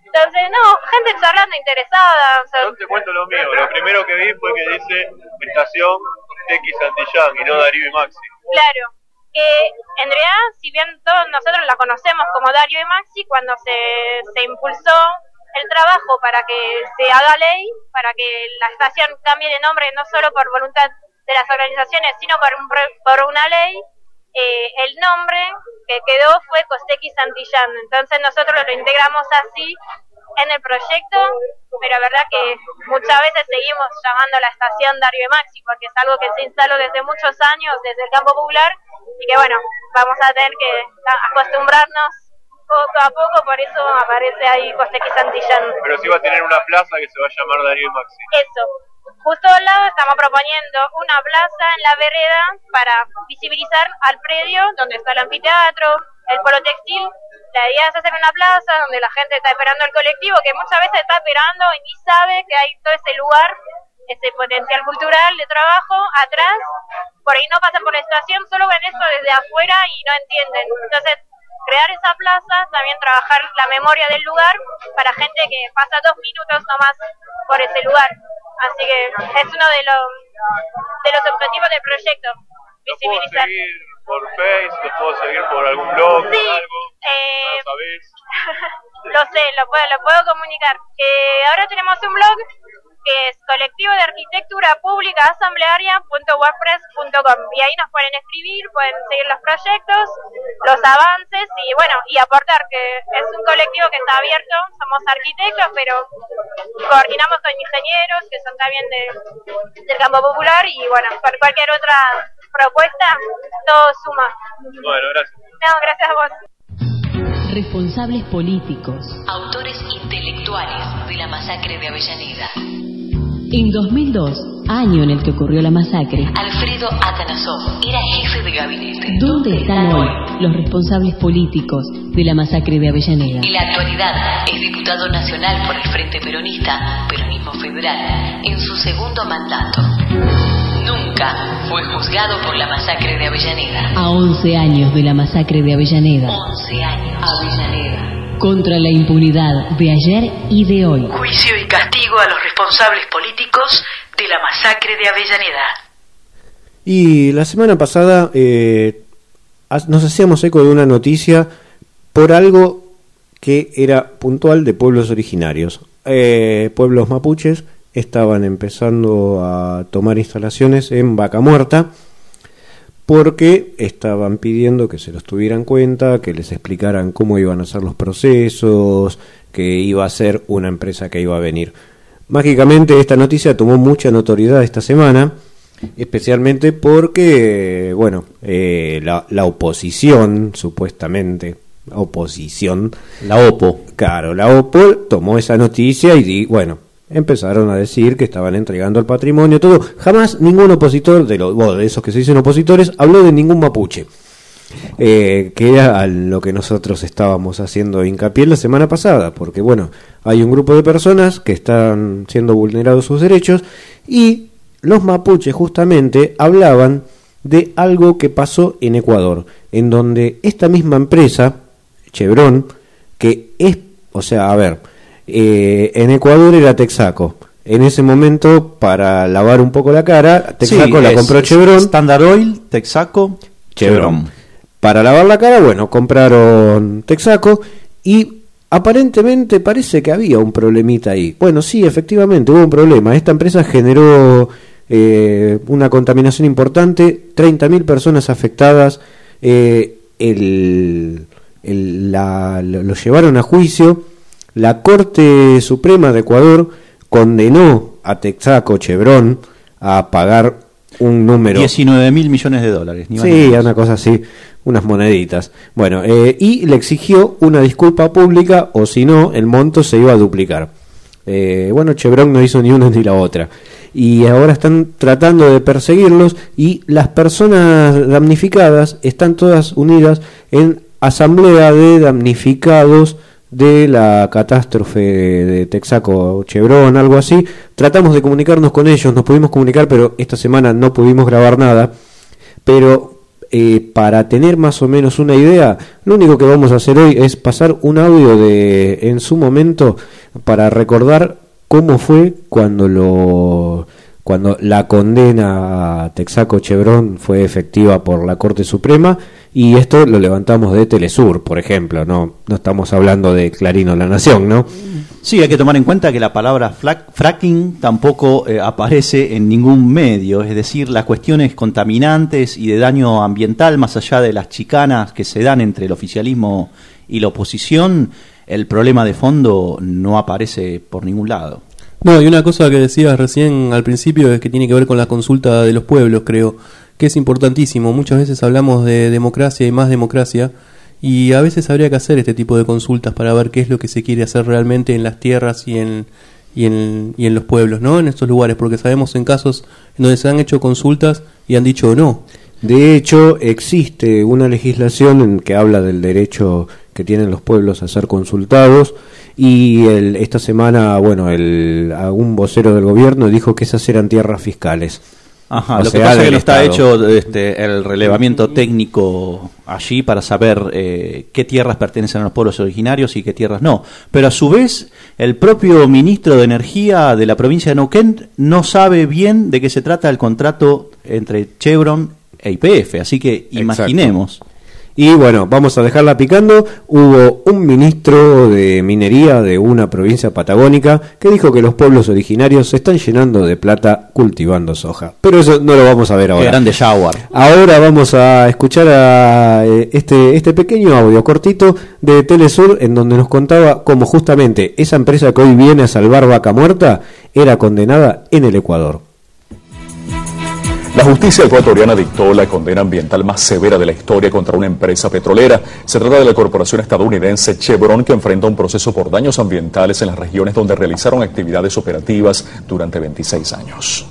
Speaker 14: Entonces, no, gente charlando interesada. o sea,
Speaker 13: Yo te cuento lo mío. Lo primero que vi fue que dice estación X Santillán y no Darío y Maxi.
Speaker 14: Claro, que en realidad, si bien todos nosotros la conocemos como Dario y Maxi, cuando se, se impulsó el trabajo para que se haga ley, para que la estación cambie de nombre no solo por voluntad de las organizaciones, sino por, un por una ley, eh, el nombre que quedó fue Costequi Santillán. Entonces nosotros lo integramos así en el proyecto, pero la verdad que muchas veces seguimos llamando a la estación Dario Maxi, porque es algo que se instaló desde muchos años, desde el campo popular, y que bueno, vamos a tener que acostumbrarnos poco a poco, por eso aparece ahí Costequi Santillán.
Speaker 13: Pero sí va a tener una plaza que se va a llamar Darío Maxi.
Speaker 14: Eso. Justo al lado estamos proponiendo una plaza en la vereda para visibilizar al predio donde está el anfiteatro, el polo textil. La idea es hacer una plaza donde la gente está esperando el colectivo, que muchas veces está esperando y ni sabe que hay todo ese lugar, ese potencial cultural de trabajo atrás. Por ahí no pasan por la estación, solo ven eso desde afuera y no entienden. Entonces, crear esa plaza, también trabajar la memoria del lugar para gente que pasa dos minutos nomás por ese lugar. Así que es uno de los, de los objetivos del proyecto,
Speaker 13: ¿Lo puedo
Speaker 14: visibilizar.
Speaker 13: seguir por Facebook? ¿Lo puedo seguir por algún blog?
Speaker 14: Sí,
Speaker 13: algo?
Speaker 14: eh,
Speaker 13: ¿No sabés? [LAUGHS]
Speaker 14: lo sé, lo puedo, lo puedo comunicar. Que ahora tenemos un blog que es colectivo de arquitectura pública asamblearia.wordpress.com y ahí nos pueden escribir, pueden seguir los proyectos, los avances y bueno, y aportar que es un colectivo que está abierto, somos arquitectos, pero coordinamos con ingenieros que son también de- del campo popular y bueno, por cualquier otra propuesta, todo suma.
Speaker 13: Bueno, gracias.
Speaker 14: No, gracias a vos.
Speaker 15: Responsables políticos.
Speaker 16: Autores intelectuales de la masacre de Avellaneda.
Speaker 15: En 2002, año en el que ocurrió la masacre,
Speaker 16: Alfredo Atanasov era jefe de gabinete.
Speaker 15: ¿dónde están hoy los responsables políticos de la masacre de Avellaneda?
Speaker 16: En la actualidad es diputado nacional por el Frente Peronista, Peronismo Federal, en su segundo mandato. Nunca fue juzgado por la masacre de Avellaneda.
Speaker 15: A 11 años de la masacre de Avellaneda.
Speaker 16: 11 años.
Speaker 15: Avellaneda, Contra la impunidad de ayer y de hoy.
Speaker 16: Juicio y castigo a los responsables políticos de la masacre de Avellaneda.
Speaker 3: Y la semana pasada eh, nos hacíamos eco de una noticia por algo que era puntual de pueblos originarios. Eh, pueblos mapuches estaban empezando a tomar instalaciones en Vaca Muerta porque estaban pidiendo que se los tuvieran en cuenta, que les explicaran cómo iban a ser los procesos, que iba a ser una empresa que iba a venir. Mágicamente esta noticia tomó mucha notoriedad esta semana, especialmente porque, bueno, eh, la, la oposición, supuestamente, oposición,
Speaker 12: La OPO.
Speaker 3: Claro, la OPO tomó esa noticia y, di- bueno, empezaron a decir que estaban entregando el patrimonio, todo. Jamás ningún opositor, de, los, de esos que se dicen opositores, habló de ningún mapuche. Eh, que era a lo que nosotros estábamos haciendo hincapié la semana pasada, porque bueno, hay un grupo de personas que están siendo vulnerados sus derechos y los mapuches justamente hablaban de algo que pasó en Ecuador, en donde esta misma empresa, Chevron, que es, o sea, a ver, eh, en Ecuador era Texaco. En ese momento, para lavar un poco la cara, Texaco
Speaker 12: Sí,
Speaker 3: la
Speaker 12: es-
Speaker 3: compró Chevron.
Speaker 12: Standard Oil, Texaco,
Speaker 3: Chevron. Para lavar la cara, bueno, compraron Texaco y aparentemente parece que había un problemita ahí. Bueno, sí, efectivamente hubo un problema. Esta empresa generó eh, una contaminación importante, 30.000 personas afectadas. eh, el- el- la- lo, lo llevaron a juicio. La Corte Suprema de Ecuador condenó a Texaco Chevron a pagar un número
Speaker 12: 19 mil millones de dólares. ni más
Speaker 3: Sí,
Speaker 12: menos.
Speaker 3: una cosa así, unas moneditas. Bueno, eh, y le exigió una disculpa pública o si no, el monto se iba a duplicar. Eh, bueno, Chevron no hizo ni una ni la otra. Y ahora están tratando de perseguirlos y las personas damnificadas están todas unidas en asamblea de damnificados de la catástrofe de Texaco Chevron, algo así. Tratamos de comunicarnos con ellos, nos pudimos comunicar, pero esta semana no pudimos grabar nada. Pero eh, para tener más o menos una idea, lo único que vamos a hacer hoy es pasar un audio de en su momento para recordar cómo fue cuando lo cuando la condena a Texaco Chevron fue efectiva por la Corte Suprema y esto lo levantamos de Telesur, por ejemplo, no no estamos hablando de Clarín o La Nación, ¿no?
Speaker 12: Sí, hay que tomar en cuenta que la palabra fracking tampoco eh, aparece en ningún medio, es decir, las cuestiones contaminantes y de daño ambiental, más allá de las chicanas que se dan entre el oficialismo y la oposición, el problema de fondo no aparece por ningún lado.
Speaker 2: No, y una cosa que decías recién al principio es que tiene que ver con la consulta de los pueblos, creo, que es importantísimo. Muchas veces hablamos de democracia y más democracia, y a veces habría que hacer este tipo de consultas para ver qué es lo que se quiere hacer realmente en las tierras y en, y en, y en los pueblos, ¿no? En estos lugares, porque sabemos en casos en donde se han hecho consultas y han dicho no.
Speaker 3: De hecho, existe una legislación en que habla del derecho que tienen los pueblos a ser consultados y el- esta semana, bueno, el, un vocero del gobierno dijo que esas eran tierras fiscales.
Speaker 12: Ajá,
Speaker 3: O
Speaker 12: lo que pasa es que no está hecho este, el relevamiento técnico allí para saber eh, qué tierras pertenecen a los pueblos originarios y qué tierras no. Pero a su vez, el propio ministro de Energía de la provincia de Neuquén no sabe bien de qué se trata el contrato entre Chevron e IPF. Así que imaginemos.
Speaker 3: Y bueno, vamos a dejarla picando. Hubo un ministro de minería de una provincia patagónica que dijo que los pueblos originarios se están llenando de plata cultivando soja. Pero eso no lo vamos a ver ahora.
Speaker 12: Qué grande Jaguar.
Speaker 3: Ahora vamos a escuchar a eh, este, este pequeño audio cortito de Telesur en donde nos contaba cómo justamente esa empresa que hoy viene a salvar vaca muerta era condenada en el Ecuador.
Speaker 17: La justicia ecuatoriana dictó la condena ambiental más severa de la historia contra una empresa petrolera. Se trata de la corporación estadounidense Chevron que enfrenta un proceso por daños ambientales en las regiones donde realizaron actividades operativas durante 26 años.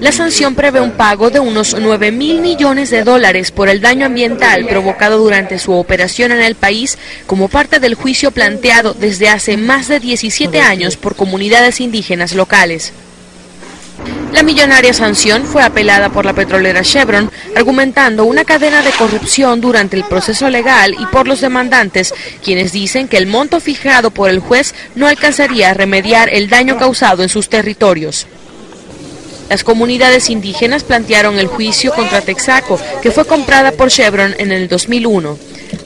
Speaker 18: La sanción prevé un pago de unos 9 mil millones de dólares por el daño ambiental provocado durante su operación en el país como parte del juicio planteado desde hace más de 17 años por comunidades indígenas locales. La millonaria sanción fue apelada por la petrolera Chevron, argumentando una cadena de corrupción durante el proceso legal y por los demandantes, quienes dicen que el monto fijado por el juez no alcanzaría a remediar el daño causado en sus territorios. Las comunidades indígenas plantearon el juicio contra Texaco, que fue comprada por Chevron en el 2001,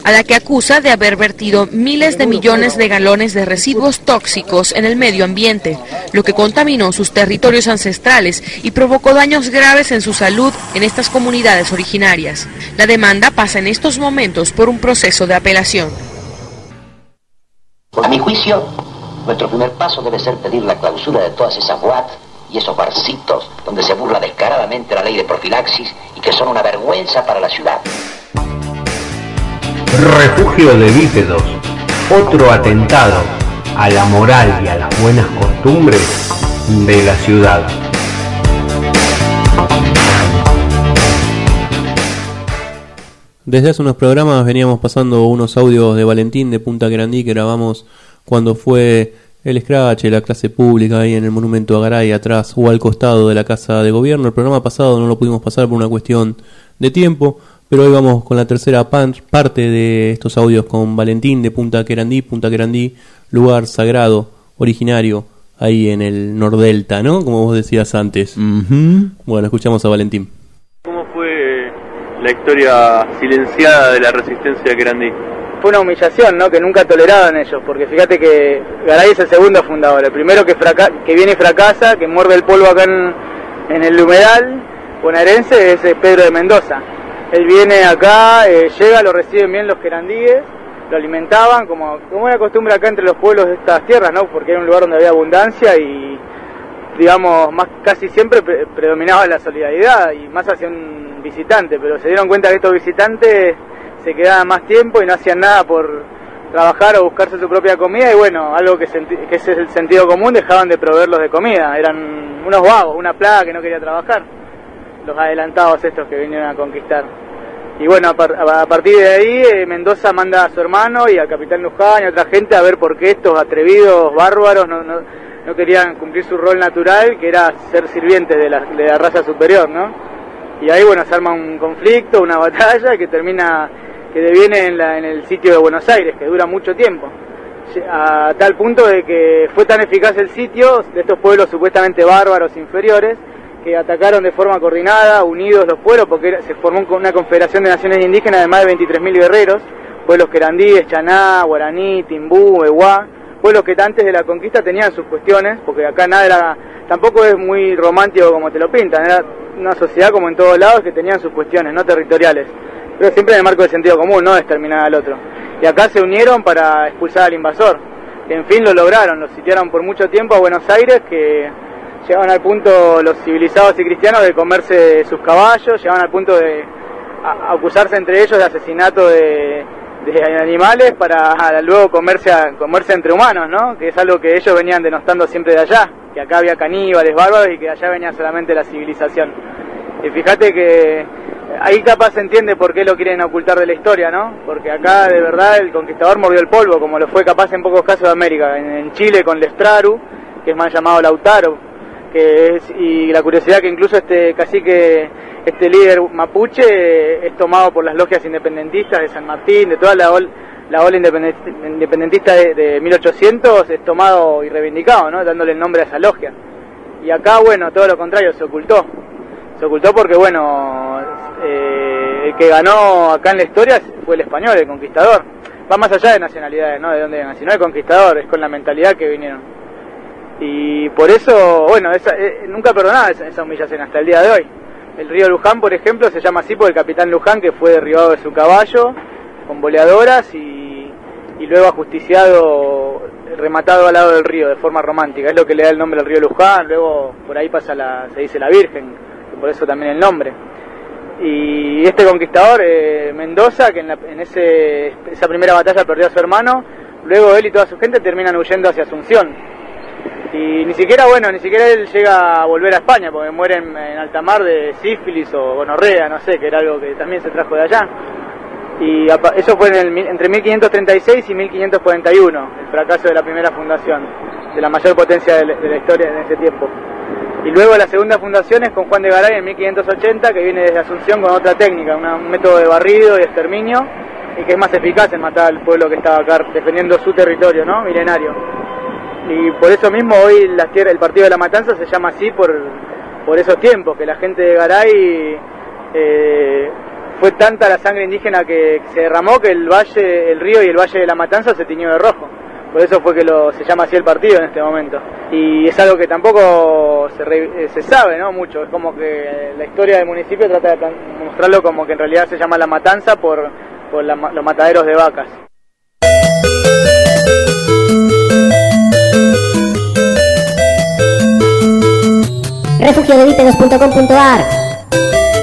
Speaker 18: a la que acusa de haber vertido miles de millones de galones de residuos tóxicos en el medio ambiente, lo que contaminó sus territorios ancestrales y provocó daños graves en su salud en estas comunidades originarias. La demanda pasa en estos momentos por un proceso de apelación.
Speaker 19: A mi juicio, nuestro primer paso debe ser pedir la clausura de todas esas boat y esos barcitos donde se burla descaradamente la ley de profilaxis y que son una vergüenza para la ciudad.
Speaker 10: Refugio de bípedos. Otro atentado a la moral y a las buenas costumbres de la ciudad.
Speaker 2: Desde hace unos programas veníamos pasando unos audios de Valentín de Punta Grandí que grabamos cuando fue el Scratch, la clase pública ahí en el Monumento a Garay, atrás o al costado de la Casa de Gobierno. El programa pasado no lo pudimos pasar por una cuestión de tiempo, pero hoy vamos con la tercera pan- parte de estos audios con Valentín de Punta Querandí, Punta Querandí, lugar sagrado, originario, ahí en el Nordelta, ¿no? Como vos decías antes. Bueno, escuchamos a Valentín.
Speaker 13: ¿Cómo fue la historia silenciada de la resistencia de Querandí?
Speaker 20: fue una humillación, ¿no? Que nunca toleraban ellos, porque fíjate que Garay es el segundo fundador, el primero que viene y fracasa, que muerde el polvo acá en, en el humedal bonaerense es eh, Pedro de Mendoza. Él viene acá, eh, llega, lo reciben bien los querandíes, lo alimentaban, como, como era costumbre acá entre los pueblos de estas tierras, ¿no? Porque era un lugar donde había abundancia y, digamos, más casi siempre pre- predominaba la solidaridad y más hacia un visitante, pero se dieron cuenta que estos visitantes se quedaban más tiempo y no hacían nada por trabajar o buscarse su propia comida. Y bueno, algo que, que ese es el sentido común, dejaban de proveerlos de comida, eran unos vagos, una plaga que no quería trabajar, los adelantados estos que vinieron a conquistar. Y bueno, a, a partir de ahí eh, Mendoza manda a su hermano y al capitán Luján y a otra gente a ver por qué estos atrevidos bárbaros no, no, no querían cumplir su rol natural, que era ser sirvientes de la, de la raza superior, ¿no? Y ahí, bueno, se arma un conflicto, una [LAUGHS] batalla que termina, que deviene en, la- en el sitio de Buenos Aires, que dura mucho tiempo. A tal punto de que fue tan eficaz el sitio de estos pueblos supuestamente bárbaros inferiores, atacaron de forma coordinada, unidos los pueblos, porque se formó un- una confederación de naciones indígenas de más de 23.000 guerreros, pueblos querandíes, chaná, guaraní, timbú, ehuá, pueblos que antes de la conquista tenían sus cuestiones, porque acá nada era, tampoco es muy romántico como te lo pintan, era una sociedad como en todos lados que tenían sus cuestiones, no territoriales, pero siempre en el marco del sentido común, no exterminar al otro. Y acá se unieron para expulsar al invasor, en fin lo lograron, lo sitiaron por mucho tiempo a Buenos Aires, que llegaban al punto los civilizados y cristianos de comerse sus caballos, llegaban al punto de acusarse entre ellos de asesinato de, animales para [LAUGHS] luego comerse comerse entre humanos, ¿no? Que es algo que ellos venían denostando siempre de allá, que acá había caníbales bárbaros y que allá venía solamente la civilización. Y fíjate que ahí capaz se entiende por qué lo quieren ocultar de la historia, ¿no? Porque acá de verdad el conquistador mordió el polvo, como lo fue capaz en pocos casos de América. En, en Chile con Lestraru, que es más llamado Lautaro, que es, y la curiosidad que incluso este cacique, este líder mapuche es tomado por las logias independentistas de San Martín, de toda la, ol- la ola independen- independentista de, de 1800, es tomado y reivindicado, ¿no? Dándole el nombre a esa logia. Y acá, bueno, todo lo contrario, se ocultó. Se ocultó porque, bueno, eh, el que ganó acá en la historia fue el español, el conquistador. Va más allá de nacionalidades, ¿no? De dónde vengan, sino el conquistador, es con la mentalidad que vinieron. Y por eso, bueno, esa, eh, nunca perdonaba esa, humillación hasta el día de hoy. El río Luján, por ejemplo, se llama así por el capitán Luján, que fue derribado de su caballo con boleadoras y, y luego ajusticiado, rematado al lado del río de forma romántica. Es lo que le da el nombre al río Luján. Luego por ahí pasa la, se dice la Virgen, por eso también el nombre. Y este conquistador, eh, Mendoza, que en, la- en ese, esa primera batalla perdió a su hermano, luego él y toda su gente terminan huyendo hacia Asunción. Y ni siquiera, bueno, ni siquiera él llega a volver a España, porque muere en, en alta mar de sífilis o gonorrea, no sé, que era algo que también se trajo de allá. Y eso fue en el entre 1536 y 1541, el fracaso de la primera fundación, de la mayor potencia de, la- historia en ese tiempo. Y luego la segunda fundación es con Juan de Garay en 1580, que viene desde Asunción con otra técnica, un método de barrido y exterminio, y que es más eficaz en matar al pueblo que estaba acá defendiendo su territorio, ¿no? Milenario. Y por eso mismo hoy la tierra, el Partido de la Matanza se llama así por, por esos tiempos, que la gente de Garay eh, fue tanta la sangre indígena que se derramó que el valle, el río y el valle de la Matanza se tiñó de rojo. Por eso fue que lo, se llama así el partido en este momento. Y es algo que tampoco se, re- eh, se sabe, ¿no? Mucho. Es como que la historia del municipio trata de mostrarlo como que en realidad se llama la matanza por, por la los mataderos de vacas.
Speaker 1: Refugiodevípedos.com.ar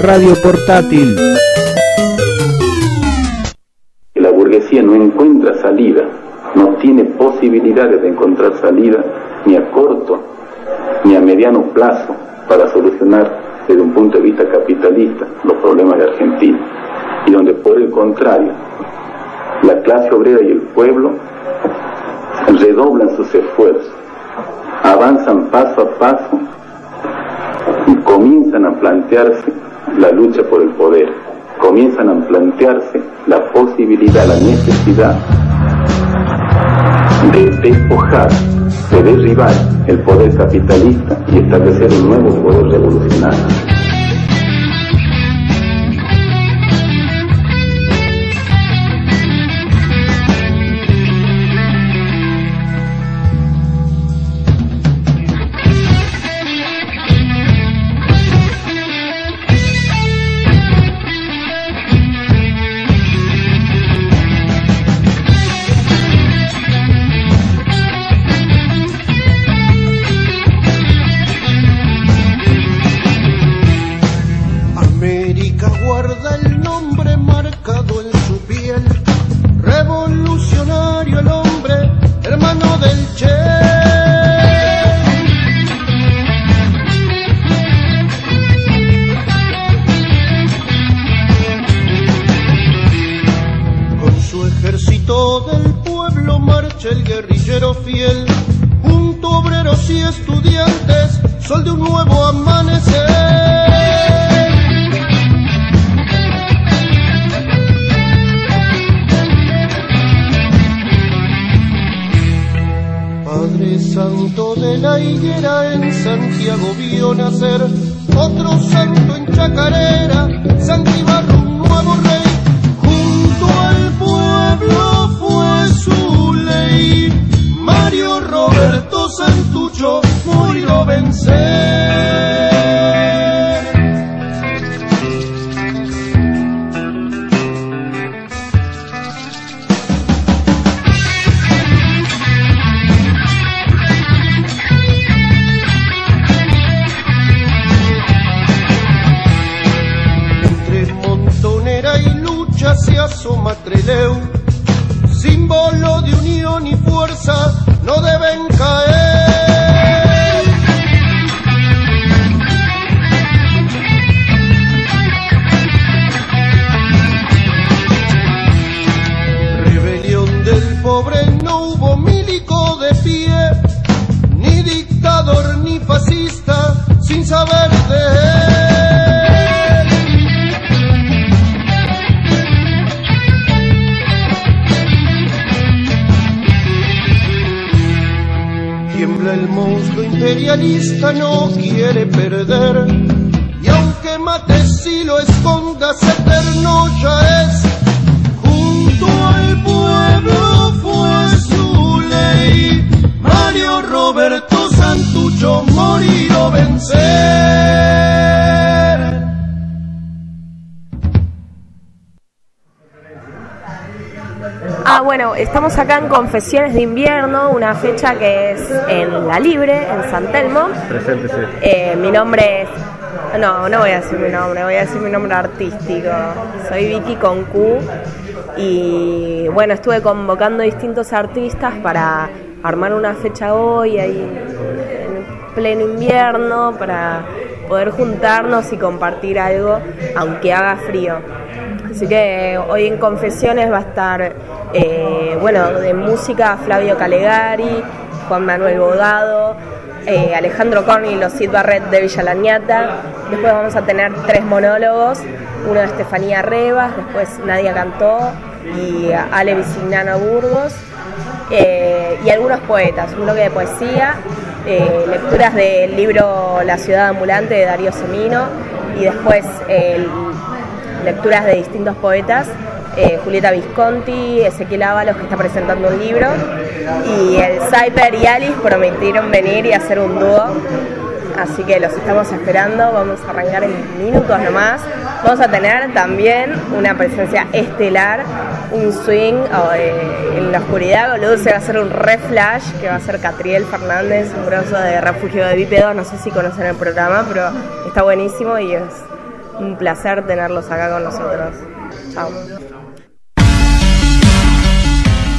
Speaker 3: Radio portátil.
Speaker 21: La burguesía no encuentra salida, no tiene posibilidades de encontrar salida ni a corto ni a mediano plazo para solucionar desde un punto de vista capitalista los problemas de Argentina. Y donde por el contrario, la clase obrera y el pueblo redoblan sus esfuerzos, avanzan paso a paso plantearse la lucha por el poder, comienzan a plantearse la posibilidad, la necesidad de despojar, de derribar el poder capitalista y establecer un nuevo poder revolucionario.
Speaker 22: Confesiones de Invierno, una fecha que es en La Libre, en San Telmo.
Speaker 9: Presente, sí.
Speaker 22: Eh, mi nombre es... No, no voy a decir mi nombre, voy a decir mi nombre artístico. Soy Vicky con Q y bueno, estuve convocando distintos artistas para armar una fecha hoy, ahí en pleno invierno, para poder juntarnos y compartir algo, aunque haga frío. Así que hoy en Confesiones va a estar, eh, bueno, de música Flavio Calegari, Juan Manuel Bogado, eh, Alejandro Corni y los Sid Barrett de Villa Lañata. Después vamos a tener tres monólogos, uno de Estefanía Rebas, después Nadia Cantó y Ale Visignano Burgos. eh, y algunos poetas, un bloque de poesía, eh, lecturas del libro La ciudad ambulante de Darío Semino y después eh, lecturas de distintos poetas. eh, Julieta Visconti, Ezequiel Ábalos que está presentando un libro y el Cyper y Alice prometieron venir y hacer un dúo así que los estamos esperando, vamos a arrancar en minutos nomás. Vamos a tener también una presencia estelar, un swing oh, en la oscuridad, boludo, se va a hacer un re flash que va a ser Catriel Fernández, un grosso de refugio de bípedos, no sé si conocen el programa, pero está buenísimo y es un placer tenerlos acá con nosotros. Chao.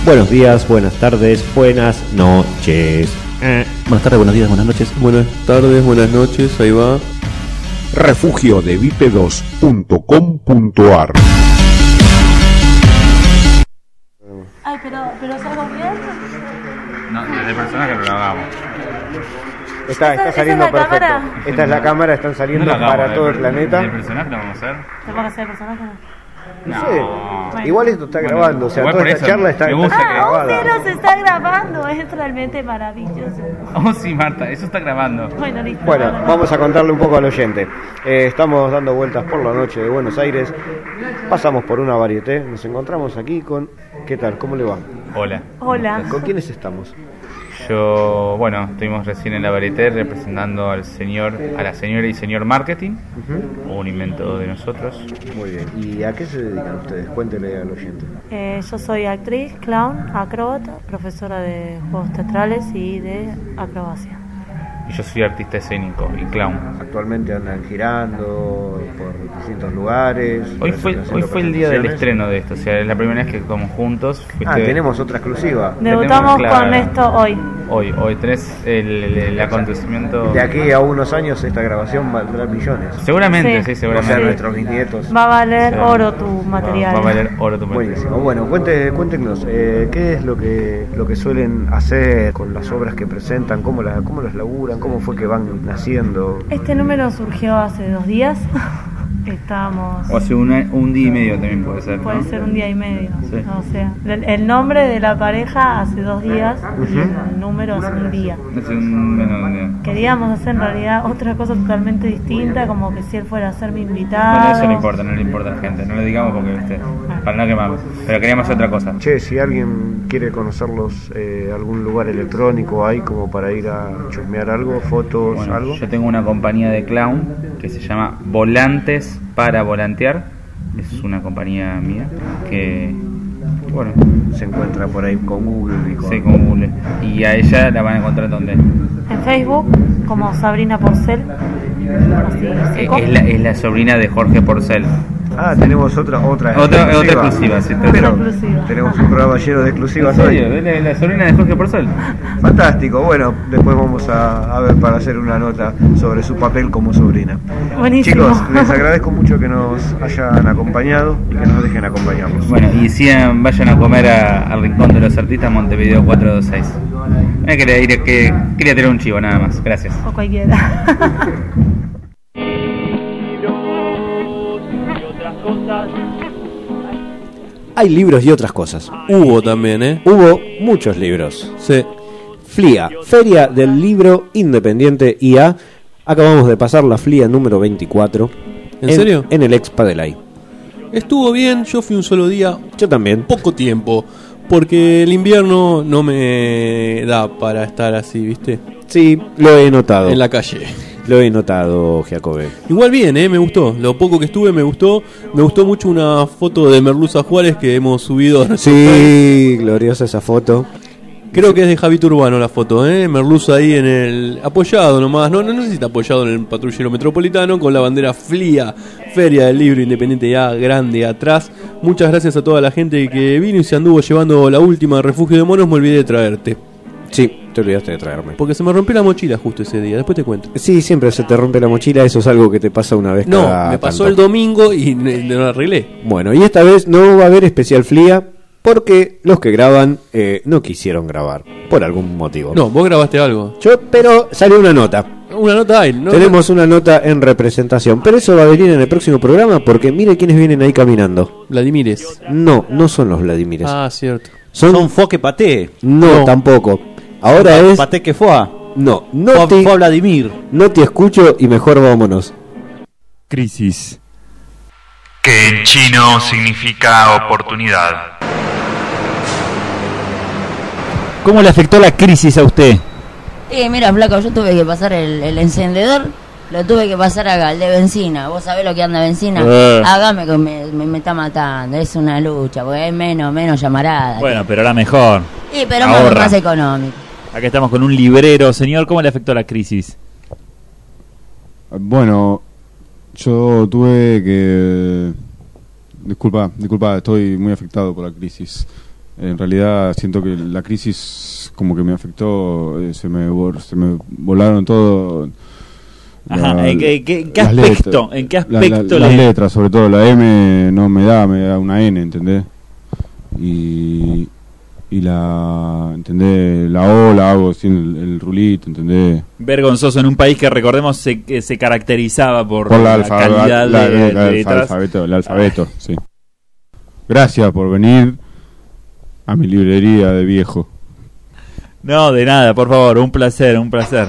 Speaker 3: Buenos días, buenas tardes, buenas noches.
Speaker 12: Buenas tardes, buenos días, buenas noches.
Speaker 2: Buenas tardes, buenas noches, ahí va.
Speaker 23: Refugio de bípedos.com.ar
Speaker 24: Ay, pero, pero salgo bien.
Speaker 9: No, desde personaje no lo hagamos.
Speaker 3: Está,
Speaker 24: ¿Esa-
Speaker 3: está
Speaker 24: esa
Speaker 3: saliendo
Speaker 24: es la
Speaker 3: perfecto.
Speaker 24: cámara?
Speaker 3: Esta es la cámara, están saliendo
Speaker 9: No
Speaker 3: para todo el planeta.
Speaker 9: ¿De personaje lo vamos a hacer?
Speaker 24: ¿Tengo que hacer personaje?
Speaker 3: No sé. Igual esto está
Speaker 9: Bueno,
Speaker 3: grabando, o sea,
Speaker 9: igual
Speaker 3: toda
Speaker 9: por
Speaker 3: esta
Speaker 9: eso
Speaker 3: charla está, está
Speaker 24: Ah,
Speaker 3: grabada.
Speaker 24: se está grabando, es realmente maravilloso.
Speaker 9: Oh, sí, Marta, eso está grabando.
Speaker 24: Bueno, listo.
Speaker 3: Bueno, vamos a contarle un poco al oyente. Eh, estamos dando vueltas por la noche de Buenos Aires. Pasamos por una varieté. Nos encontramos aquí con. ¿Qué tal? ¿Cómo le va?
Speaker 9: Hola.
Speaker 24: Hola.
Speaker 3: ¿Con quiénes estamos?
Speaker 9: Yo, bueno, estuvimos recién en la varieté representando al señor, a la señora y señor marketing, un invento de nosotros.
Speaker 3: Muy bien. ¿Y a qué se dedican ustedes? Cuéntele al oyente.
Speaker 24: Eh, yo soy actriz, clown, acróbata, profesora de juegos teatrales y de acrobacia.
Speaker 9: Y yo soy artista escénico y clown.
Speaker 3: Actualmente andan girando por distintos lugares.
Speaker 9: Hoy fue, hoy
Speaker 3: haciendo
Speaker 9: fue el día del estreno de esto, o sea, es la primera vez que actuamos juntos.
Speaker 3: Ah, tenemos otra exclusiva.
Speaker 24: Debutamos con esto hoy.
Speaker 9: Hoy, hoy tenés el, el- el acontecimiento.
Speaker 3: De aquí a unos años esta grabación valdrá millones.
Speaker 9: Seguramente, sí,
Speaker 24: Sí.
Speaker 9: seguramente.
Speaker 3: O sea, nuestros bisnietos.
Speaker 24: Va a valer oro tu material.
Speaker 9: Va a valer oro tu
Speaker 3: Buenísimo. Bueno, cuente, cuéntenos, eh, ¿qué es lo que, lo que suelen hacer con las obras que presentan? ¿Cómo, la, ¿Cómo las laburan? ¿Cómo fue que van naciendo?
Speaker 24: Este número surgió hace dos días. Estamos.
Speaker 9: O hace una- un día y medio también puede ser. ¿no?
Speaker 24: Puede ser un día y medio.
Speaker 9: Sí.
Speaker 24: O sea, el, el nombre de la pareja hace dos días y
Speaker 9: Ujú.
Speaker 24: el número hace un día.
Speaker 9: Hace un menos de un día.
Speaker 24: Queríamos hacer en realidad otra cosa totalmente distinta, como que si él fuera a ser mi invitado.
Speaker 9: Bueno, eso no importa, no le importa a la gente. No le digamos porque, viste, para no quemarlos. Pero queríamos hacer otra cosa.
Speaker 3: Che, si alguien quiere conocerlos, eh, algún lugar electrónico hay como para ir a chusmear algo, fotos,
Speaker 9: Bueno,
Speaker 3: algo.
Speaker 9: yo tengo una compañía de clown que se llama Volantes para Volantear. Es una compañía mía que, bueno,
Speaker 3: Se encuentra por ahí con Google y con...
Speaker 9: sí, con Google. Y a ella la van a encontrar donde.
Speaker 24: En Facebook, como Sabrina Porcel. Así.
Speaker 9: Es la, es la sobrina de Jorge Porcel.
Speaker 3: Ah, tenemos otra otra
Speaker 9: Otra- otra exclusiva, sí, está
Speaker 3: Pero.
Speaker 24: Exclusiva.
Speaker 3: tenemos un programa lleno de exclusivas
Speaker 9: ¿En
Speaker 3: hoy.
Speaker 9: la, la sobrina de Jorge Porcel?
Speaker 3: Fantástico, bueno, después vamos a, a ver para hacer una nota sobre su papel como sobrina.
Speaker 24: Buenísimo.
Speaker 3: Chicos, les agradezco mucho que nos hayan acompañado y que nos dejen acompañarlos.
Speaker 9: Bueno, y si vayan a comer a- al Rincón de los Artistas Montevideo 426. Eh, quería, ir, que, quería tener un chivo nada más, gracias.
Speaker 24: O cualquiera. [LAUGHS]
Speaker 3: Hay libros y otras cosas.
Speaker 2: Hubo también, ¿eh?
Speaker 3: Hubo muchos libros.
Speaker 2: Sí.
Speaker 3: FLIA, Feria del Libro Independiente IA. Acabamos de pasar la FLIA número 24.
Speaker 2: ¿En serio?
Speaker 3: En el Expa del AI.
Speaker 2: Estuvo bien, yo fui un solo día,
Speaker 3: Yo también.
Speaker 2: poco tiempo, porque el invierno no me da para estar así, ¿viste?
Speaker 3: Sí, lo he notado.
Speaker 2: En la calle.
Speaker 3: Lo he notado, Jacobe.
Speaker 2: Igual bien, ¿eh? me gustó. Lo poco que estuve me gustó. Me gustó mucho una foto de Merluza Juárez que hemos subido. a
Speaker 3: Sí, gloriosa esa foto.
Speaker 2: Creo que es de Javito Urbano la foto, ¿eh? Merluza ahí en el. apoyado nomás, no, no necesita apoyado en el patrullero metropolitano, con la bandera FLIA, Feria del Libro Independiente ya grande atrás. Muchas gracias a toda la gente que vino y se anduvo llevando la última refugio de monos. Me olvidé de traerte.
Speaker 3: Sí, te olvidaste de traerme.
Speaker 2: Porque se me rompió la mochila justo ese día, después te cuento.
Speaker 3: Sí, siempre se te rompe la mochila, eso es algo que te pasa una vez
Speaker 2: No,
Speaker 3: cada
Speaker 2: me pasó
Speaker 3: tanto.
Speaker 2: el domingo y no lo arreglé.
Speaker 3: Bueno, y esta vez no va a haber especial FLIA porque los que graban eh, no quisieron grabar, por algún motivo.
Speaker 2: No, vos grabaste algo.
Speaker 3: Yo, pero salió una nota.
Speaker 2: Una nota hay, ¿no?
Speaker 3: Tenemos una nota en representación, pero eso va a venir en el próximo programa porque mire quiénes vienen ahí caminando.
Speaker 2: Vladimires.
Speaker 3: No, no son los Vladimires.
Speaker 2: Ah, cierto.
Speaker 3: Son,
Speaker 12: Son Foque Paté.
Speaker 3: no,
Speaker 12: No.
Speaker 3: tampoco. Ahora
Speaker 12: Pa-
Speaker 3: es
Speaker 12: Paté que fue.
Speaker 3: no, no
Speaker 12: Fue,
Speaker 3: te,
Speaker 12: fue a Vladimir.
Speaker 3: no te escucho y mejor vámonos.
Speaker 25: Crisis.
Speaker 26: que en chino significa oportunidad.
Speaker 25: ¿Cómo le afectó la crisis a usted?
Speaker 27: Eh, mira, flaco, yo tuve que pasar el, el encendedor, lo tuve que pasar acá, el de benzina. ¿Vos sabés lo que anda benzina?
Speaker 25: Eh.
Speaker 27: Hágame que me, me, me está matando, es una lucha, porque hay menos, menos llamarada.
Speaker 25: Bueno, pero ahora mejor.
Speaker 27: Sí, pero más, más económico.
Speaker 25: Acá estamos con un librero. Señor, ¿cómo le afectó la crisis?
Speaker 28: Bueno, yo tuve que... Disculpa, disculpa, estoy muy afectado por la crisis. En realidad siento que la crisis como que me afectó, eh, se me, se me volaron todo...
Speaker 25: Ajá,
Speaker 28: la-
Speaker 25: ¿en qué- qué- en qué aspecto?
Speaker 28: letras.
Speaker 25: ¿En qué
Speaker 28: La- la-
Speaker 25: aspecto
Speaker 28: las
Speaker 25: le-
Speaker 28: letras, sobre todo la M no me da, me da una N, ¿entendés? Y, y la, ¿entendés? La O la hago sin el, el rulito, ¿entendés?
Speaker 25: Vergonzoso en un país que recordemos se, que se caracterizaba por,
Speaker 28: Por la,
Speaker 25: calidad
Speaker 28: la-
Speaker 25: de,
Speaker 28: la- alfabeto, el alfabeto, sí. Gracias por venir a mi librería de viejo.
Speaker 25: No, de nada, por favor, un placer, un placer.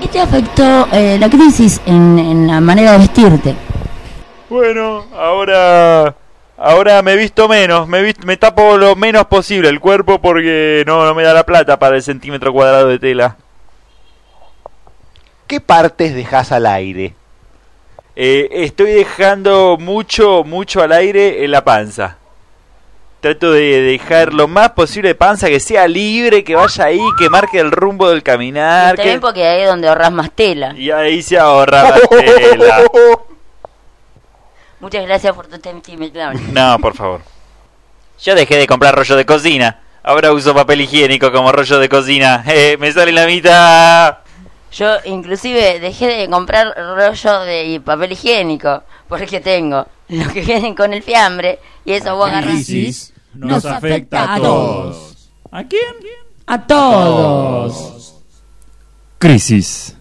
Speaker 27: ¿Qué te afectó eh, la crisis en, en la manera de vestirte?
Speaker 29: Bueno, ahora ahora me he visto menos, me me tapo lo menos posible el cuerpo porque no, no me da la plata para el centímetro cuadrado de tela.
Speaker 30: ¿Qué partes dejas al aire?
Speaker 29: Eh, estoy dejando mucho, mucho al aire en la panza. Trato de dejar lo más posible de panza, que sea libre, que vaya ahí, que marque el rumbo del caminar.
Speaker 27: Está
Speaker 29: que-
Speaker 27: bien porque ahí es donde ahorras más tela.
Speaker 29: Y ahí se ahorra la [LAUGHS] tela.
Speaker 27: Muchas gracias por tu testimonio. [LAUGHS]
Speaker 29: No, por favor. Yo dejé de comprar rollo de cocina. Ahora uso papel higiénico como rollo de cocina. [LAUGHS] Eh, me sale la mitad.
Speaker 27: Yo inclusive dejé de comprar rollo de papel higiénico porque tengo lo que vienen con el fiambre y eso vos agarrás.
Speaker 25: crisis nos afecta a todos. ¿A quién?
Speaker 27: A todos.
Speaker 25: Crisis.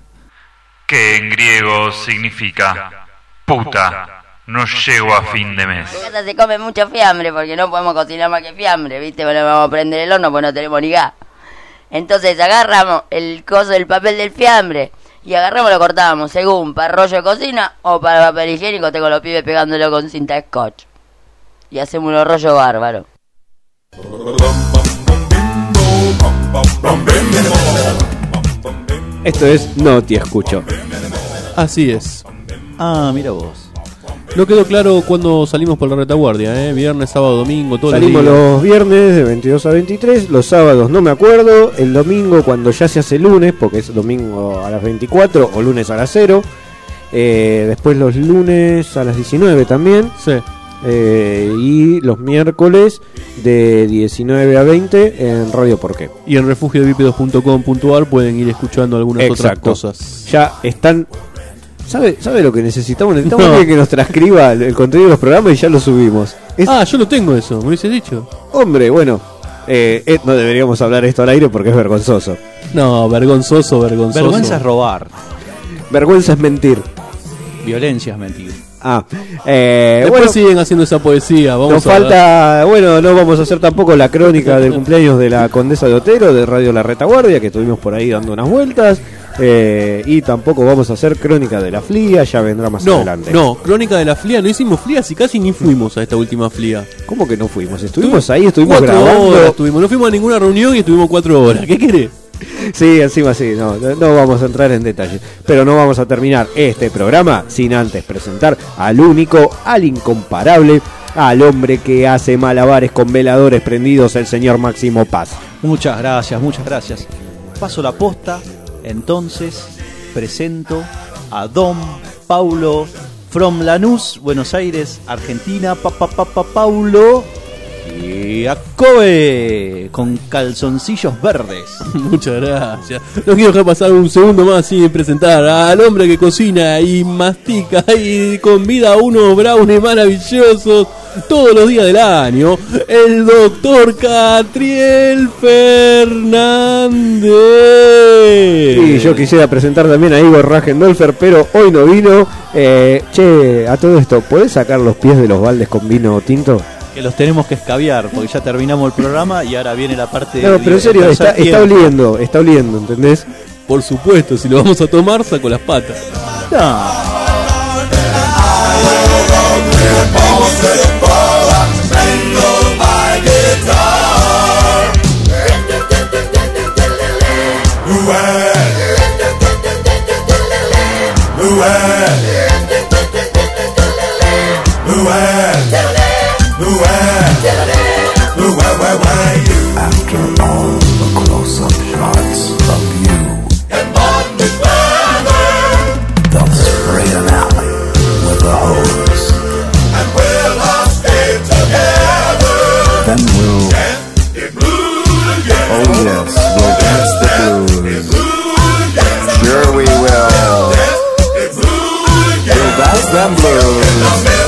Speaker 26: Que en griego significa puta. No llego a fin de mes.
Speaker 27: En casa se come mucho fiambre porque no podemos cocinar más que fiambre, ¿viste? Bueno, vamos a prender el horno porque no tenemos ni gas. Entonces agarramos el coso del papel del fiambre y agarramos lo cortábamos según para rollo de cocina o para papel higiénico. Tengo los pibes pegándolo con cinta scotch. Y hacemos unos rollos bárbaros.
Speaker 3: Esto es No Te Escucho.
Speaker 2: Así es.
Speaker 12: Ah, mira vos.
Speaker 2: No quedó claro cuando salimos por la retaguardia, ¿eh? Viernes, sábado, domingo, todos
Speaker 3: Salimos
Speaker 2: los
Speaker 3: viernes de 22 a 23, los sábados no me acuerdo, el domingo cuando ya se hace lunes, porque es domingo a las 24 o lunes a las 0, eh, después los lunes a las 19 también, eh, y los miércoles de 19 a 20 en Radio Porqué.
Speaker 2: Y en refugiodebípedos.com.ar pueden ir escuchando algunas
Speaker 3: Exacto.
Speaker 2: otras cosas.
Speaker 3: Ya están... ¿Sabe, ¿Sabe lo que necesitamos? Necesitamos
Speaker 2: No.
Speaker 3: alguien que nos transcriba el, el contenido de los programas y ya lo subimos. Es-
Speaker 2: Ah, yo lo tengo eso, me hubieses dicho.
Speaker 3: Hombre, bueno, eh, eh, no deberíamos hablar esto al aire porque es vergonzoso.
Speaker 2: No, vergonzoso, vergonzoso.
Speaker 12: Vergüenza es robar.
Speaker 3: Vergüenza es mentir.
Speaker 12: Violencia es mentir.
Speaker 3: Ah, eh,
Speaker 2: Después
Speaker 3: bueno,
Speaker 2: siguen haciendo esa poesía. Vamos
Speaker 3: nos
Speaker 2: a
Speaker 3: falta, bueno, no vamos a hacer tampoco la crónica del cumpleaños de la Condesa de Otero de Radio La Retaguardia, que estuvimos por ahí dando unas vueltas, eh, y tampoco vamos a hacer crónica de la FLIA, ya vendrá más
Speaker 2: No,
Speaker 3: adelante.
Speaker 2: no, crónica de la FLIA, no hicimos FLIA, si casi ni fuimos a esta última FLIA.
Speaker 3: ¿Cómo que no fuimos? Estuvimos ahí, estuvimos
Speaker 2: cuatro
Speaker 3: grabando.
Speaker 2: horas estuvimos, no fuimos a ninguna reunión y estuvimos cuatro horas. ¿Qué querés?
Speaker 3: Sí, encima sí, no, no no vamos a entrar en detalles. Pero no vamos a terminar este programa sin antes presentar al único, al incomparable, al hombre que hace malabares con veladores prendidos, el señor Máximo Paz.
Speaker 12: Muchas gracias, muchas gracias. Paso la posta, entonces presento a Don Paulo from Lanús, Buenos Aires, Argentina. Pa, pa, pa, pa, Paulo. Y a Kobe con calzoncillos verdes. [LAUGHS]
Speaker 2: Muchas gracias. No quiero dejar pasar un segundo más sin presentar al hombre que cocina y mastica y convida a unos brownies maravillosos todos los días del año. El doctor Catriel Fernández.
Speaker 3: Y yo quisiera presentar también a Igor Ragendolfer, pero hoy no vino. Eh, che, a todo esto, ¿podés sacar los pies de los baldes con vino tinto?
Speaker 12: Que los tenemos que escabiar porque ya terminamos el programa y ahora viene la parte
Speaker 3: No, pero en serio, está, está oliendo, está oliendo, ¿entendés?
Speaker 2: Por supuesto, si lo vamos a tomar, saco las patas.
Speaker 31: After all the close-up shots of you, they'll spray with hose. And all stay together Then we'll Oh yes, we'll dance the blues. Sure we will. We'll dance them blues.